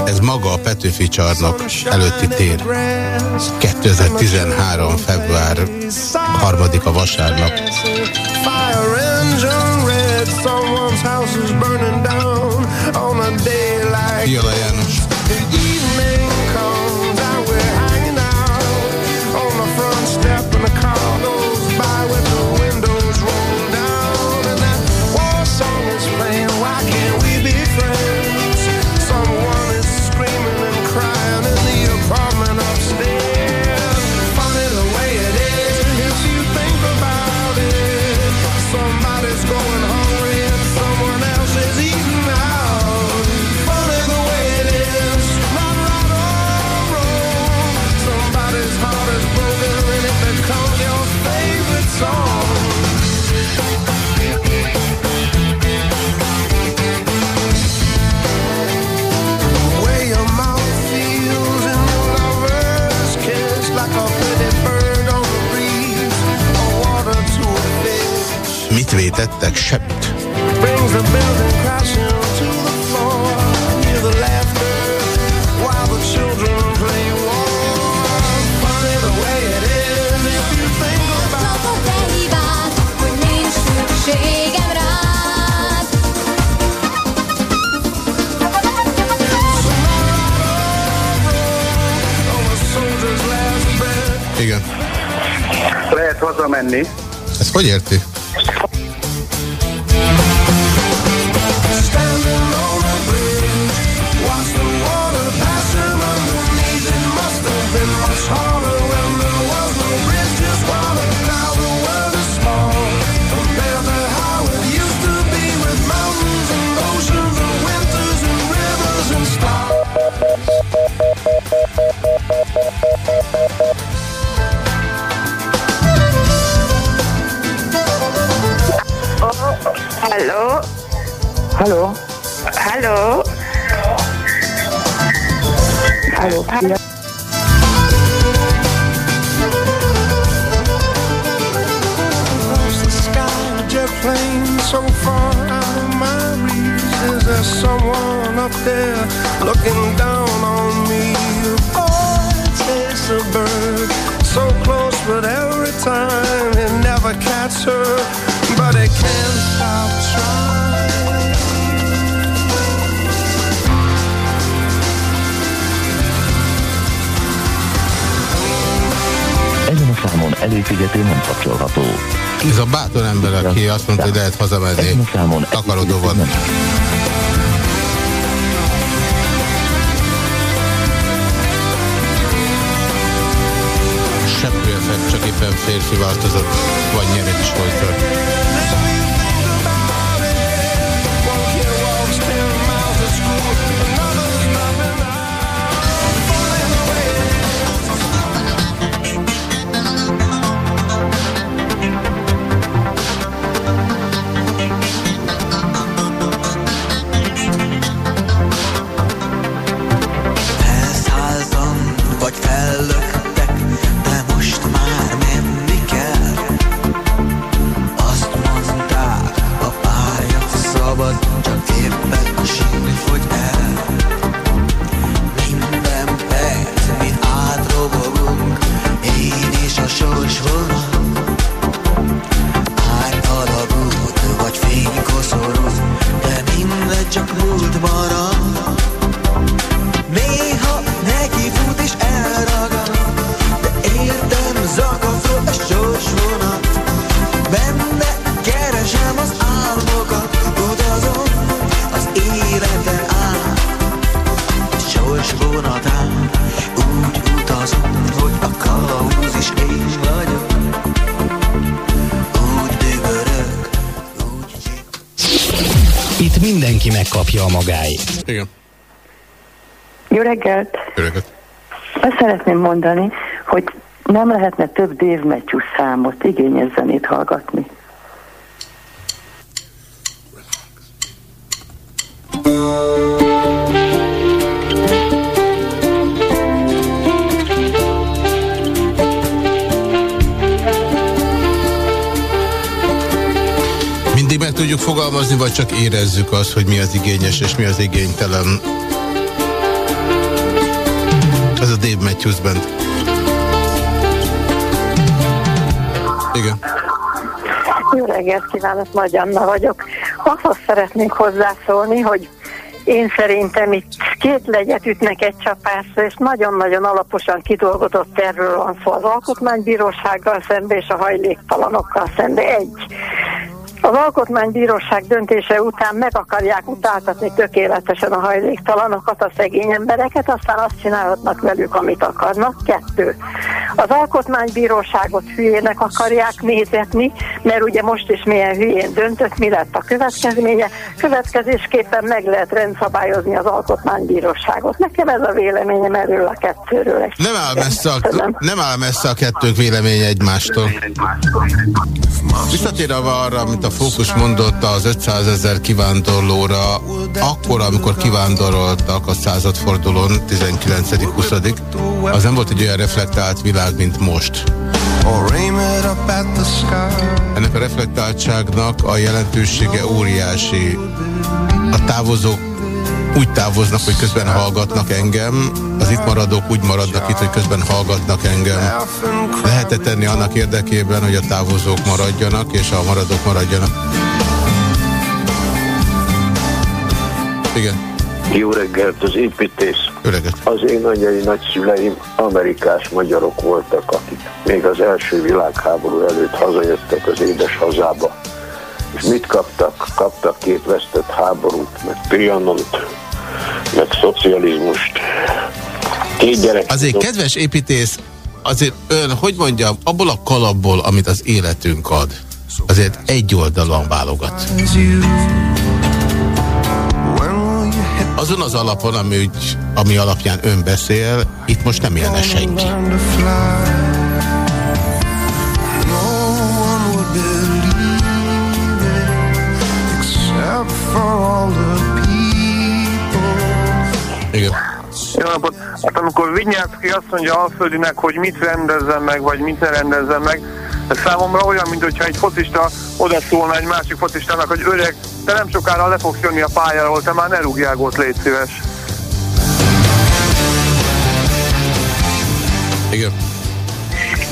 Ez maga a Petőfi csarnok előtti tér. 2013. február 3-a vasárnap. Engine szükségem rád. Igen. Lehet hazamenni. Ezt hogy érti? Across the sky, jet plane so far out of my reach. Is there someone up there looking down on me? Boy tastes a bird so close, but every time it never catches her. But it can't stop trying. Előfizető nem kapcsolható. Ez a bátor ember, aki azt mondta, hogy lehet hazamenni. Takarodó van. Seprő csak éppen férfi változott, vagy nyereg is folytól. Reggelt! Jó reggelt! Azt szeretném mondani, hogy nem lehetne több Dave Matthews számot, igényes zenét hallgatni. Mindig meg tudjuk fogalmazni, vagy csak érezzük azt, hogy mi az igényes és mi az igénytelen. Dave Matthews Band. Igen. Jó reggelt kívánok, Nagy Anna vagyok. Ahhoz szeretnék hozzászólni, hogy én szerintem itt két legyet ütnek egy csapásra, és nagyon-nagyon alaposan kidolgozott tervről van szó az alkotmánybírósággal szembe és a hajléktalanokkal szembe. Egy. Az Alkotmánybíróság döntése után meg akarják utáltatni tökéletesen a hajléktalanokat, a szegény embereket, aztán azt csinálhatnak velük, amit akarnak. Kettő. Az Alkotmánybíróságot hülyének akarják nézetni, mert ugye most is milyen hülyén döntött, mi lett a következménye. Következésképpen meg lehet rendszabályozni az Alkotmánybíróságot. Nekem ez a véleményem erről a kettőről. Nem áll, messze a, nem áll messze a kettők véleménye egymástól. Visszatérve arra, amit a Fókusz mondott az 500 ezer kivándorlóra, akkor, amikor kivándoroltak a századfordulón, 19-20 az nem volt egy olyan reflektált világ, mint most. Ennek a reflektáltságnak a jelentősége óriási. A távozók úgy távoznak, hogy közben hallgatnak engem, az itt maradók úgy maradnak itt, hogy közben hallgatnak engem. Lehet-e tenni annak érdekében, hogy a távozók maradjanak, és a maradók maradjanak? Igen. Jó reggelt, az építész. Jó reggelt. Az én anyai nagyszüleim amerikás magyarok voltak, akik még az első világháború előtt hazajöttek az édes hazába. És mit kaptak? Kaptak két vesztett háborút, meg Trianont, meg szocializmust. Két gyerek. Azért kedves építész, azért ön, hogy mondjam, abból a kalapból, amit az életünk ad, azért egy oldalon válogat. Azon az alapon, ami, úgy, ami alapján ön beszél, itt most nem élne senki. Igen. Jó napot! Hát amikor Vinyácki azt mondja Alföldinek, hogy mit rendezzen meg, vagy mit ne rendezzen meg, ez számomra olyan, mintha egy focista oda szólna egy másik focistának, hogy öreg, te nem sokára le fogsz jönni a pályáról, te már ne rúgják ott, légy szíves. Igen.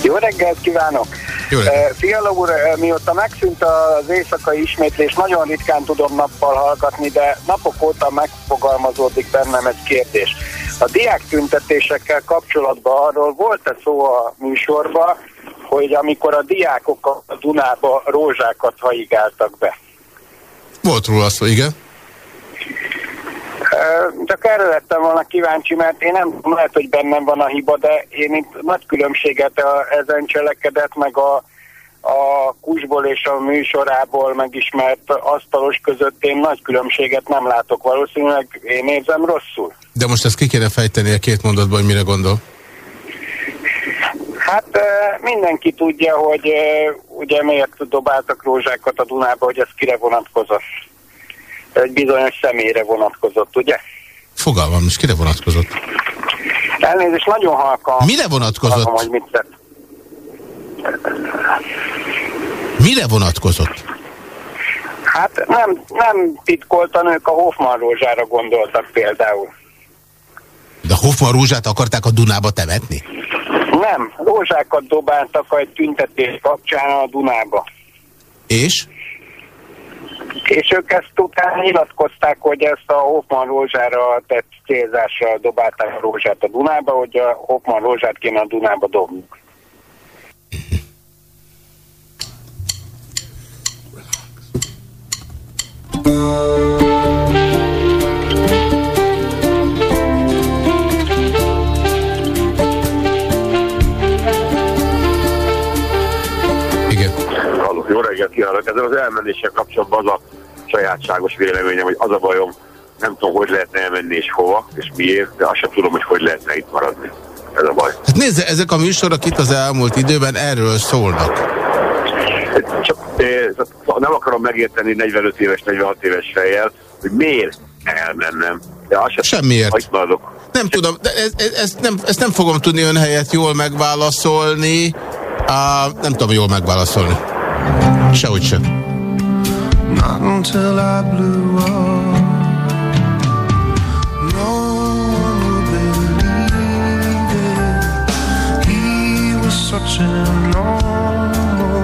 Jó reggelt kívánok! Jó reggelt! Fiala úr, eh, mióta megszűnt az éjszakai ismétlés, nagyon ritkán tudom nappal hallgatni, de napok óta megfogalmazódik bennem egy kérdés. A diák tüntetésekkel kapcsolatban arról volt-e szó a műsorban, hogy amikor a diákok a Dunába rózsákat haigáltak be? Volt róla szó, igen. Csak erre lettem volna kíváncsi, mert én nem tudom, lehet, hogy bennem van a hiba, de én itt nagy különbséget a, ezen cselekedet, meg a, a kusból és a műsorából megismert asztalos között én nagy különbséget nem látok. Valószínűleg én érzem rosszul. De most ezt ki kéne fejteni a két mondatban, hogy mire gondol? Hát mindenki tudja, hogy ugye miért dobáltak rózsákat a Dunába, hogy ez kire vonatkozott. Egy bizonyos személyre vonatkozott, ugye? Fogalmam, most kire vonatkozott? Elnézést, nagyon halkan. Mire vonatkozott? Hallom, hogy mit tett. Mire vonatkozott? Hát nem, nem titkoltan ők a Hoffman rózsára gondoltak például. De Hoffman rózsát akarták a Dunába temetni? Nem, rózsákat dobáltak egy tüntetés kapcsán a Dunába. És? És ők ezt utána nyilatkozták, hogy ezt a Hoffman rózsára tett célzásra dobálták a rózsát a Dunába, hogy a Hoffman rózsát kéne a Dunába dobni. Igen. Jó reggelt kívánok! Ezzel az elmenéssel kapcsolatban az a sajátságos véleményem, hogy az a bajom, nem tudom, hogy lehetne elmenni és hova, és miért, de azt sem tudom, hogy hogy lehetne itt maradni. Ez a baj. Hát nézze, ezek a műsorok itt az elmúlt időben erről szólnak. Csak eh, nem akarom megérteni 45 éves, 46 éves fejjel, hogy miért elmennem. De azt sem Semmiért. Maradok. Nem tudom, de ez, ez, ezt, nem, ezt nem fogom tudni ön helyett jól megválaszolni. Uh, nem tudom jól megválaszolni. Sehogy sem. Not until I blew up. No one would believe it. He was such an normal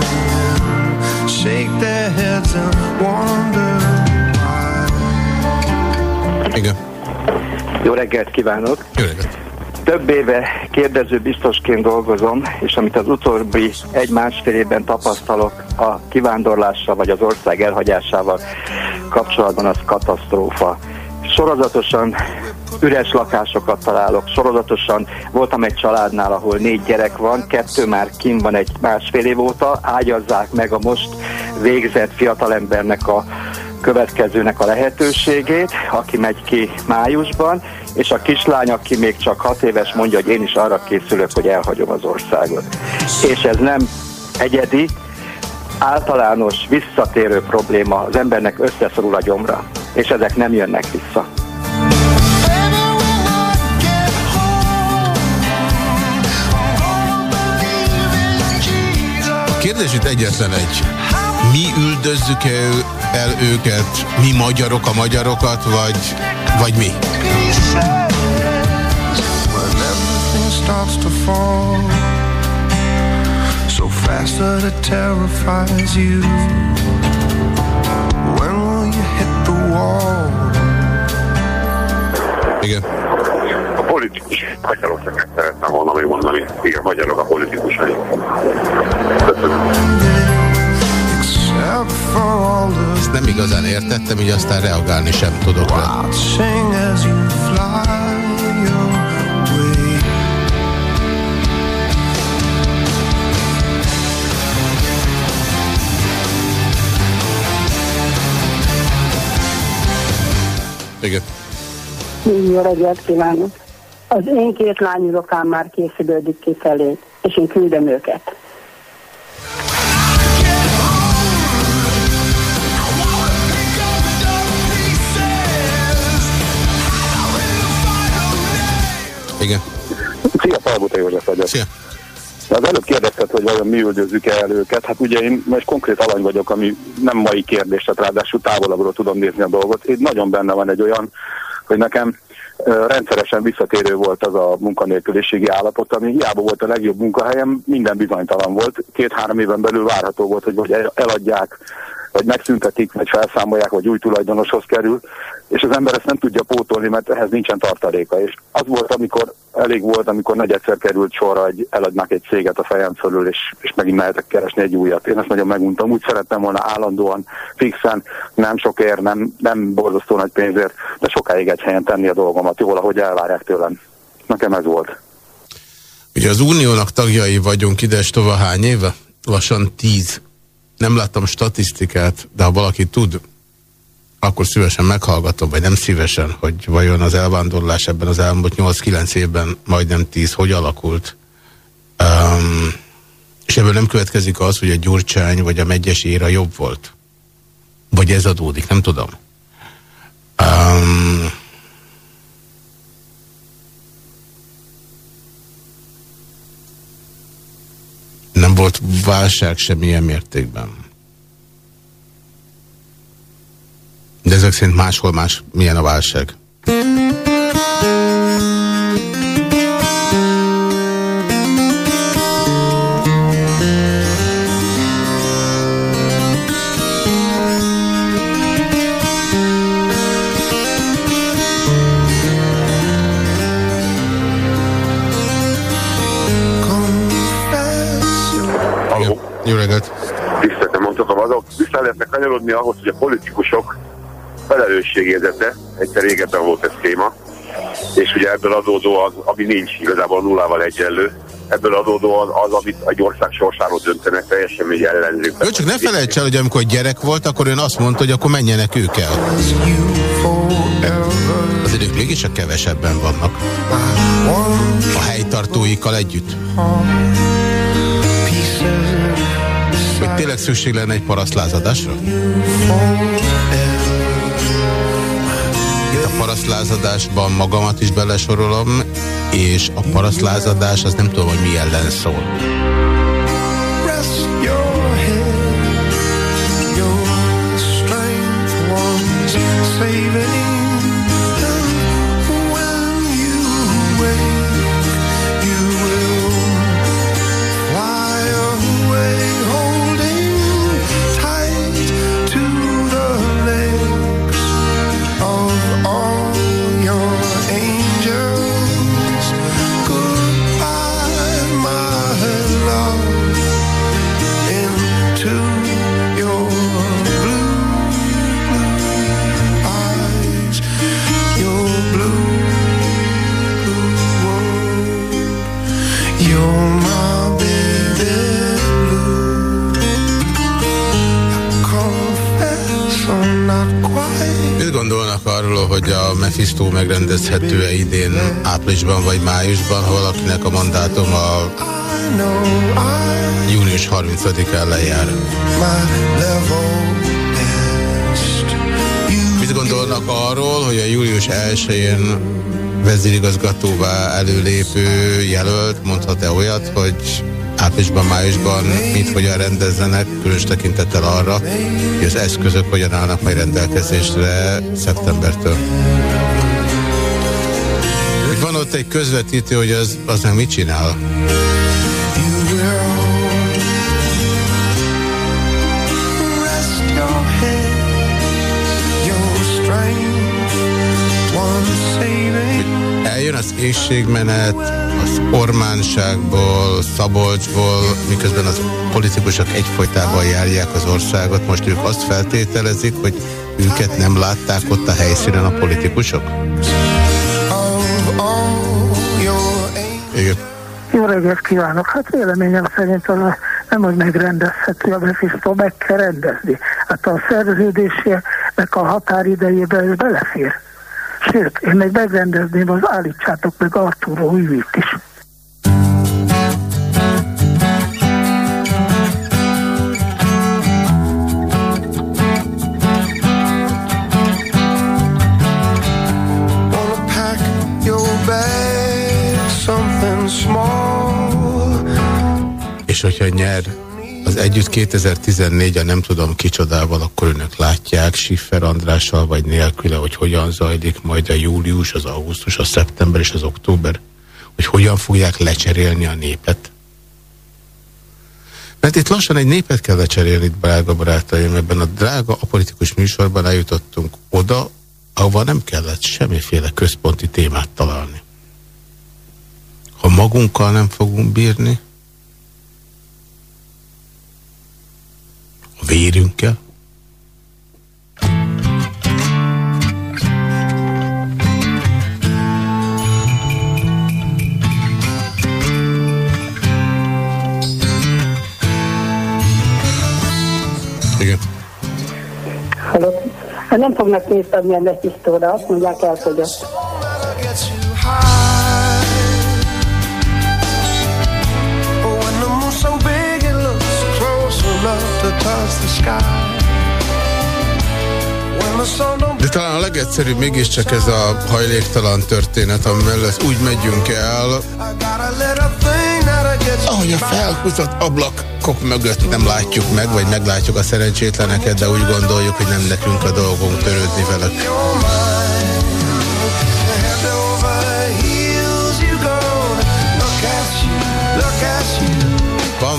man. Shake their heads and wonder Igen. Jó reggelt kívánok! Jó reggelt! Több éve kérdező biztosként dolgozom, és amit az utóbbi egy-másfél évben tapasztalok a kivándorlással vagy az ország elhagyásával kapcsolatban, az katasztrófa. Sorozatosan üres lakásokat találok, sorozatosan voltam egy családnál, ahol négy gyerek van, kettő már kim van egy másfél év óta, ágyazzák meg a most végzett fiatalembernek a következőnek a lehetőségét, aki megy ki májusban, és a kislány, aki még csak hat éves, mondja, hogy én is arra készülök, hogy elhagyom az országot. És ez nem egyedi, általános, visszatérő probléma, az embernek összeszorul a gyomra, és ezek nem jönnek vissza. A kérdés itt egyetlen egy. Mi üldözzük -e el őket, mi magyarok a magyarokat, vagy, vagy mi? when everything starts to fall so fast that it terrifies you. When will you hit the wall? Igen. A politikus magyaroknak szeretném volna még mondani. Igen, magyarok a politikusai. Ezt nem igazán értettem, így aztán reagálni sem tudok rá. watching as you fly away. Igen. Jó reggelt kívánok! Az én két lányunokám már készülődik kifelé, és én küldöm őket. Igen. Szia, Palbuta József vagyok. Szia. Az előbb kérdezted, hogy vajon mi üldözzük el őket. Hát ugye én most konkrét alany vagyok, ami nem mai kérdés, tehát ráadásul távolabbról tudom nézni a dolgot. Itt nagyon benne van egy olyan, hogy nekem rendszeresen visszatérő volt az a munkanélküliségi állapot, ami hiába volt a legjobb munkahelyem, minden bizonytalan volt. Két-három éven belül várható volt, hogy vagy eladják, vagy megszüntetik, vagy felszámolják, vagy új tulajdonoshoz kerül, és az ember ezt nem tudja pótolni, mert ehhez nincsen tartaléka. És az volt, amikor elég volt, amikor negyedszer került sorra, hogy eladnák egy céget a fejem fölül, és, és megint mehetek keresni egy újat. Én ezt nagyon meguntam. Úgy szerettem volna állandóan, fixen, nem sokért, nem, nem borzasztó nagy pénzért, de sokáig egy helyen tenni a dolgomat, jól, ahogy elvárják tőlem. Nekem ez volt. Ugye az uniónak tagjai vagyunk ide, tova hány éve? Lassan tíz. Nem láttam statisztikát, de ha valaki tud, akkor szívesen meghallgatom, vagy nem szívesen, hogy vajon az elvándorlás ebben az elmúlt 8-9 évben majdnem 10 hogy alakult. Um, és ebből nem következik az, hogy a Gyurcsány vagy a Megyes éra jobb volt. Vagy ez adódik, nem tudom. Um, nem volt válság semmilyen mértékben. De ezek szerint máshol más milyen a válság. Vissza lehetnek kanyarodni ahhoz, hogy a politikusok felelősségérzete, egyszer régebben volt ez téma, és ugye ebből adódó az, ami nincs igazából nullával egyenlő, ebből adódóan az, amit egy ország sorsáról döntenek, teljesen egy ellenzők. Ő csak ne felejts el, hogy amikor gyerek volt, akkor ön azt mondta, hogy akkor menjenek ők el. Azért ők mégis csak kevesebben vannak. A helytartóikkal együtt. Tényleg szükség lenne egy parasztlázadásra? A parasztlázadásban magamat is belesorolom, és a parasztlázadás az nem tudom, hogy mi ellen szól. Hogy a Mephisto megrendezhető-e idén áprilisban vagy májusban, ha valakinek a mandátum a június 30-án lejár? Mit gondolnak arról, hogy a július 1-én vezérigazgatóvá előlépő jelölt mondhat-e olyat, hogy áprilisban, májusban mit hogyan rendezzenek, különös tekintettel arra, hogy az eszközök hogyan állnak majd rendelkezésre szeptembertől. Hogy van ott egy közvetítő, hogy az, az meg mit csinál? Eljön az éjségmenet ormánságból, Szabolcsból, miközben az politikusok egyfolytában járják az országot. Most ők azt feltételezik, hogy őket nem látták ott a helyszínen a politikusok? Igen. Jó reggelt kívánok! Hát véleményem szerint az a, nem, hogy megrendezhető a Mephisto, meg kell rendezni. Hát a szerződésének a határidejébe ez belefér. Sőt, én még megrendezném, az állítsátok meg Arturo Hüvit is. Wanna pack your bag, something small. És hogyha nyer az együtt 2014 a nem tudom kicsodával, akkor önök látják Siffer Andrással vagy nélküle, hogy hogyan zajlik majd a július, az augusztus, a szeptember és az október, hogy hogyan fogják lecserélni a népet. Mert itt lassan egy népet kell lecserélni, drága barátaim, ebben a drága apolitikus műsorban eljutottunk oda, ahova nem kellett semmiféle központi témát találni. Ha magunkkal nem fogunk bírni, a vérünkkel, Igen. Halló? Hát nem fognak pénzt adni a Mephistóra, azt mondják elfogyott. De talán a legegyszerűbb mégiscsak ez a hajléktalan történet, amivel ezt úgy megyünk el, ahogy a felhúzott ablakok mögött nem látjuk meg, vagy meglátjuk a szerencsétleneket, de úgy gondoljuk, hogy nem nekünk a dolgunk törődni velük.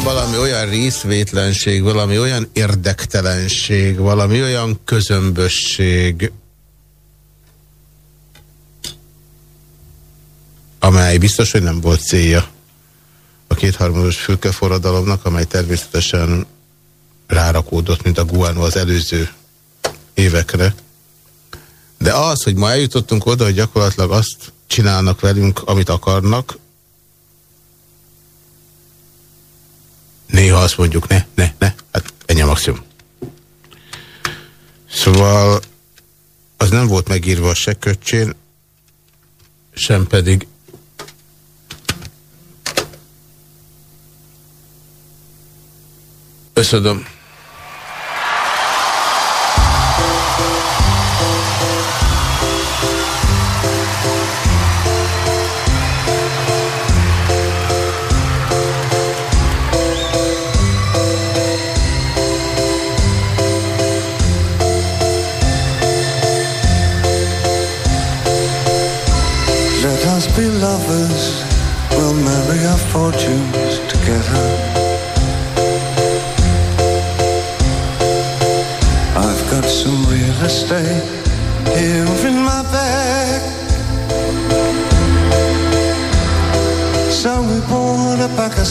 Valami olyan részvétlenség, valami olyan érdektelenség, valami olyan közömbösség, amely biztos, hogy nem volt célja a kétharmados fülkeforradalomnak, amely természetesen rárakódott, mint a guano az előző évekre. De az, hogy ma eljutottunk oda, hogy gyakorlatilag azt csinálnak velünk, amit akarnak, néha azt mondjuk, ne, ne, ne, hát ennyi a maximum. Szóval az nem volt megírva se köcsén, sem pedig Összadom.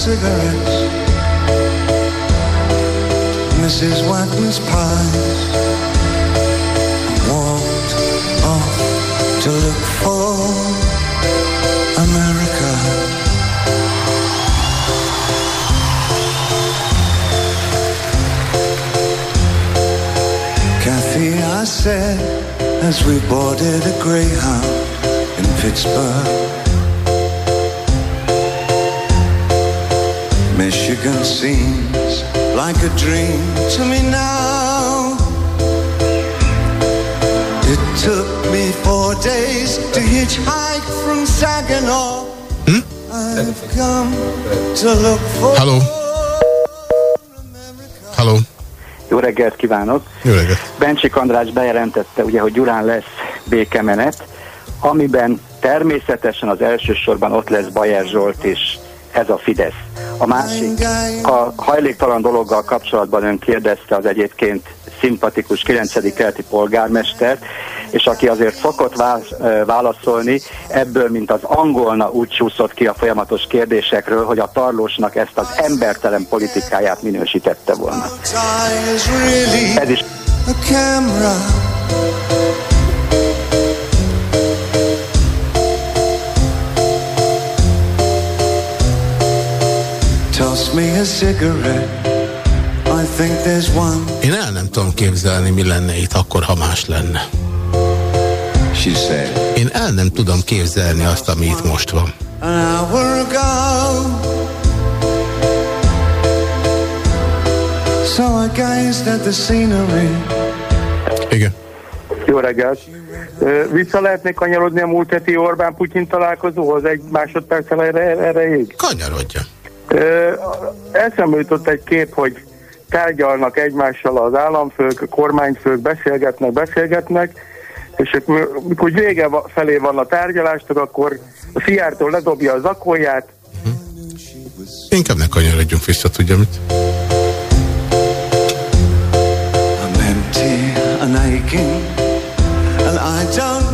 Cigarettes, Mrs. Wagner's pies, walked off to look for America. Kathy, I said, as we boarded a Greyhound in Pittsburgh. Michigan seems like a dream to me now. It took me four days to hitchhike from Saginaw. I've come to look for. Halló. Halló. Jó reggelt kívánok! Jó reggelt! Bencsik András bejelentette, ugye, hogy Gyurán lesz békemenet, amiben természetesen az elsősorban ott lesz Bajer Zsolt és ez a Fidesz. A másik, a hajléktalan dologgal kapcsolatban ön kérdezte az egyébként szimpatikus 9. keleti polgármestert, és aki azért szokott válaszolni, ebből, mint az angolna úgy csúszott ki a folyamatos kérdésekről, hogy a tarlósnak ezt az embertelen politikáját minősítette volna. Ez is Én el nem tudom képzelni, mi lenne itt akkor, ha más lenne. Én el nem tudom képzelni azt, ami itt most van. An hour ago. So I gazed at the scenery. Igen. Jó reggelt! Vissza lehetnék kanyarodni a múlt heti Orbán-Putyin találkozóhoz egy másodperccel erre, erejéig? Kanyarodja. Eszembe jutott egy kép, hogy tárgyalnak egymással az államfők, a kormányfők, beszélgetnek, beszélgetnek, és akkor, mikor vége felé van a tárgyalástok, akkor a fiártól ledobja a zakóját, Inkább ne kanyarodjunk vissza, tudja mit? I'm empty and aching, and I don't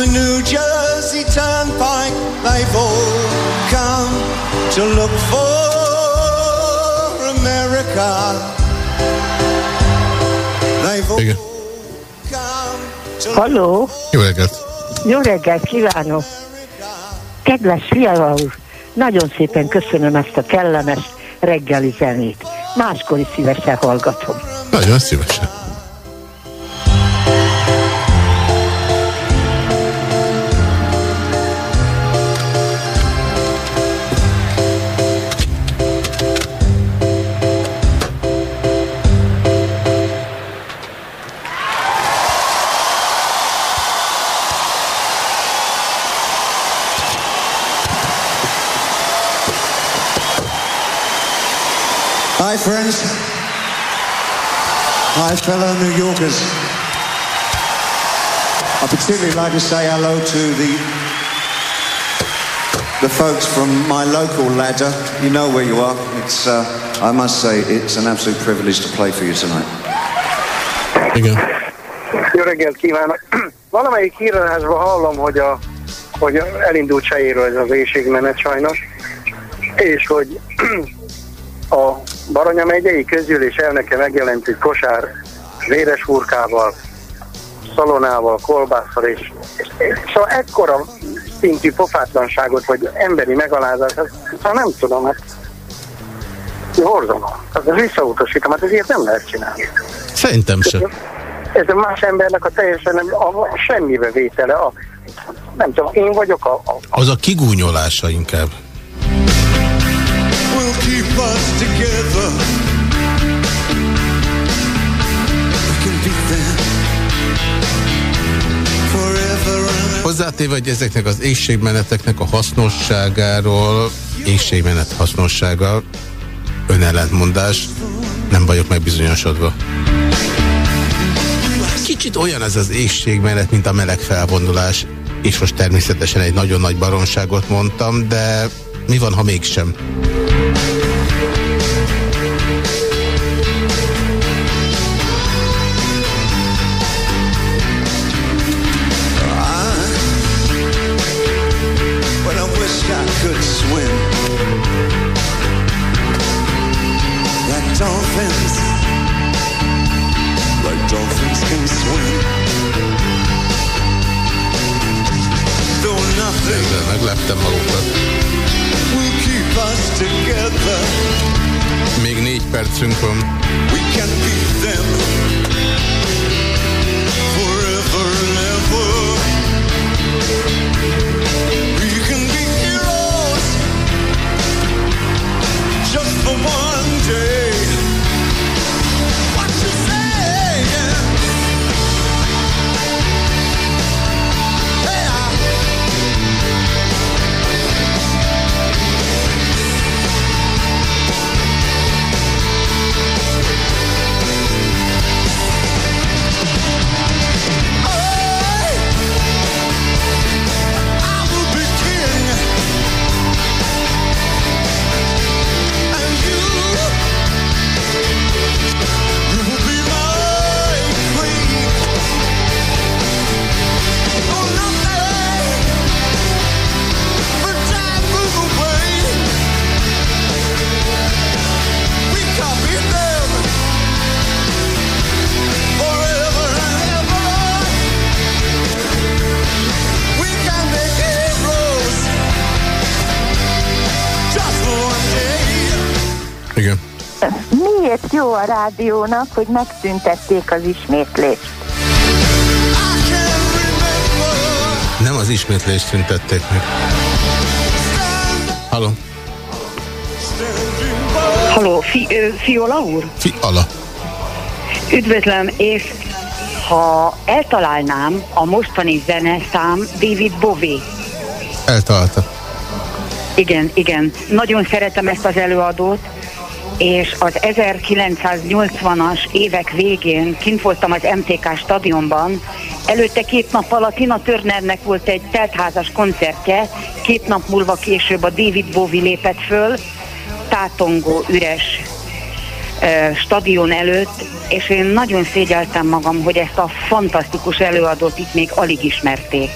the New Jersey Turnpike, they've all come to look for America. They've all. Halló, Jó reggelt! jó reggelt kívánok! Kedves Fiala úr, nagyon szépen köszönöm ezt a kellemes reggeli zenét. Máskor is szívesen hallgatom. Nagyon szívesen. Friends. my fellow New Yorkers. I particularly like to say hello to the the folks from my local ladder. You know where you are. It's, uh, I must say, it's an absolute privilege to play for you tonight. Igen. Jó reggelt kívánok! Valamelyik híradásban hallom, hogy, a, hogy elindult Csejéről ez az éjségmenet sajnos, és hogy a Baranya megyei közgyűlés elnöke megjelent egy kosár véres hurkával, szalonával, kolbásszal, és, és szóval ekkora szintű pofátlanságot, vagy emberi megalázást, azt szóval nem tudom, hát horzom. Az visszautasítom, hát ezért nem lehet csinálni. Szerintem sem. Ez a más embernek a teljesen nem, a, a semmibe vétele, a, nem tudom, én vagyok a, a Az a kigúnyolása inkább. Will keep us together. Hozzátéve, hogy ezeknek az égségmeneteknek a hasznosságáról, égségmenet hasznossága, önellentmondás, nem vagyok megbizonyosodva. Kicsit olyan ez az égségmenet, mint a meleg felvonulás, és most természetesen egy nagyon nagy baromságot mondtam, de mi van, ha mégsem? Percünk van. A rádiónak, hogy megszüntették az ismétlést? Nem az ismétlést szüntették meg. Halló? Halló, fi, ö, Fiola úr? Fi, ala. Üdvözlöm, és ha eltalálnám a mostani zeneszám David Bowie. Eltalálta. Igen, igen. Nagyon szeretem ezt az előadót, és az 1980-as évek végén kint voltam az MTK stadionban, előtte két nappal a Tina Turnernek volt egy teltházas koncertje, két nap múlva később a David Bowie lépett föl, tátongó, üres stadion előtt, és én nagyon szégyeltem magam, hogy ezt a fantasztikus előadót itt még alig ismerték.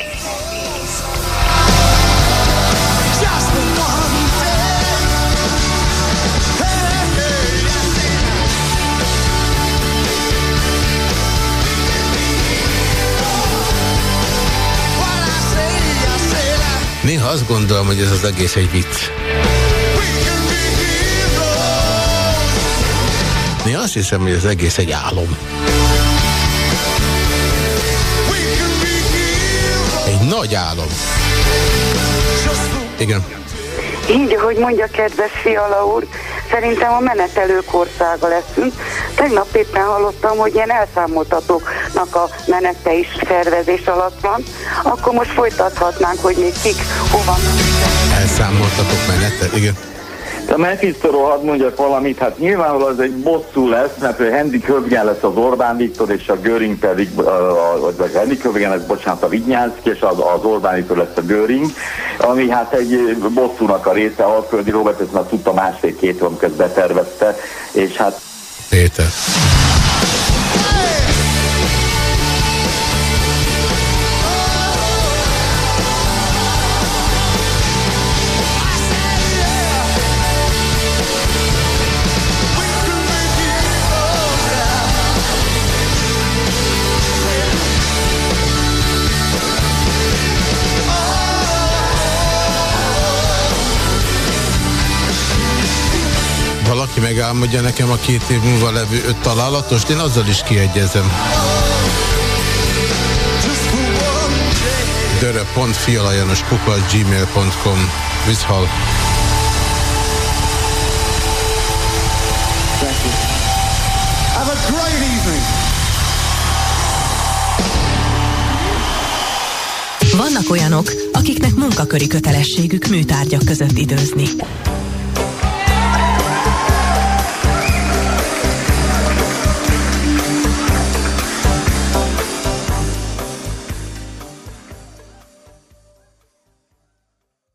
Azt gondolom, hogy ez az egész egy vicc. Néha azt hiszem, hogy az egész egy álom. Egy nagy álom. Igen. Így, ahogy mondja kedves Fiala úr, szerintem a menetelők országa leszünk. Tegnap éppen hallottam, hogy ilyen elszámoltatóknak a menete is szervezés alatt van. Akkor most folytathatnánk, hogy még kik hova Elszámoltatok menete? Igen. A Mephisto-ról hadd mondjak valamit, hát nyilvánvalóan ez egy bosszú lesz, mert hogy Henrik Hövgen lesz az Orbán Viktor, és a Göring pedig, a- a- vagy Henrik Hövgen lesz, bocsánat, a Vignyánszki, és az, az Orbán Viktor lesz a Göring, ami hát egy bosszúnak a része, Alföldi Robert, ezt már tudta másfél-két hónap közben betervezte, és hát Péter. Megálmodja nekem a két év múlva levő öt találatost, én azzal is kiegyezem. dörö.fialajanos kukat gmail.com Viszhal. Have a great evening. Vannak olyanok, akiknek munkaköri kötelességük műtárgyak között időzni.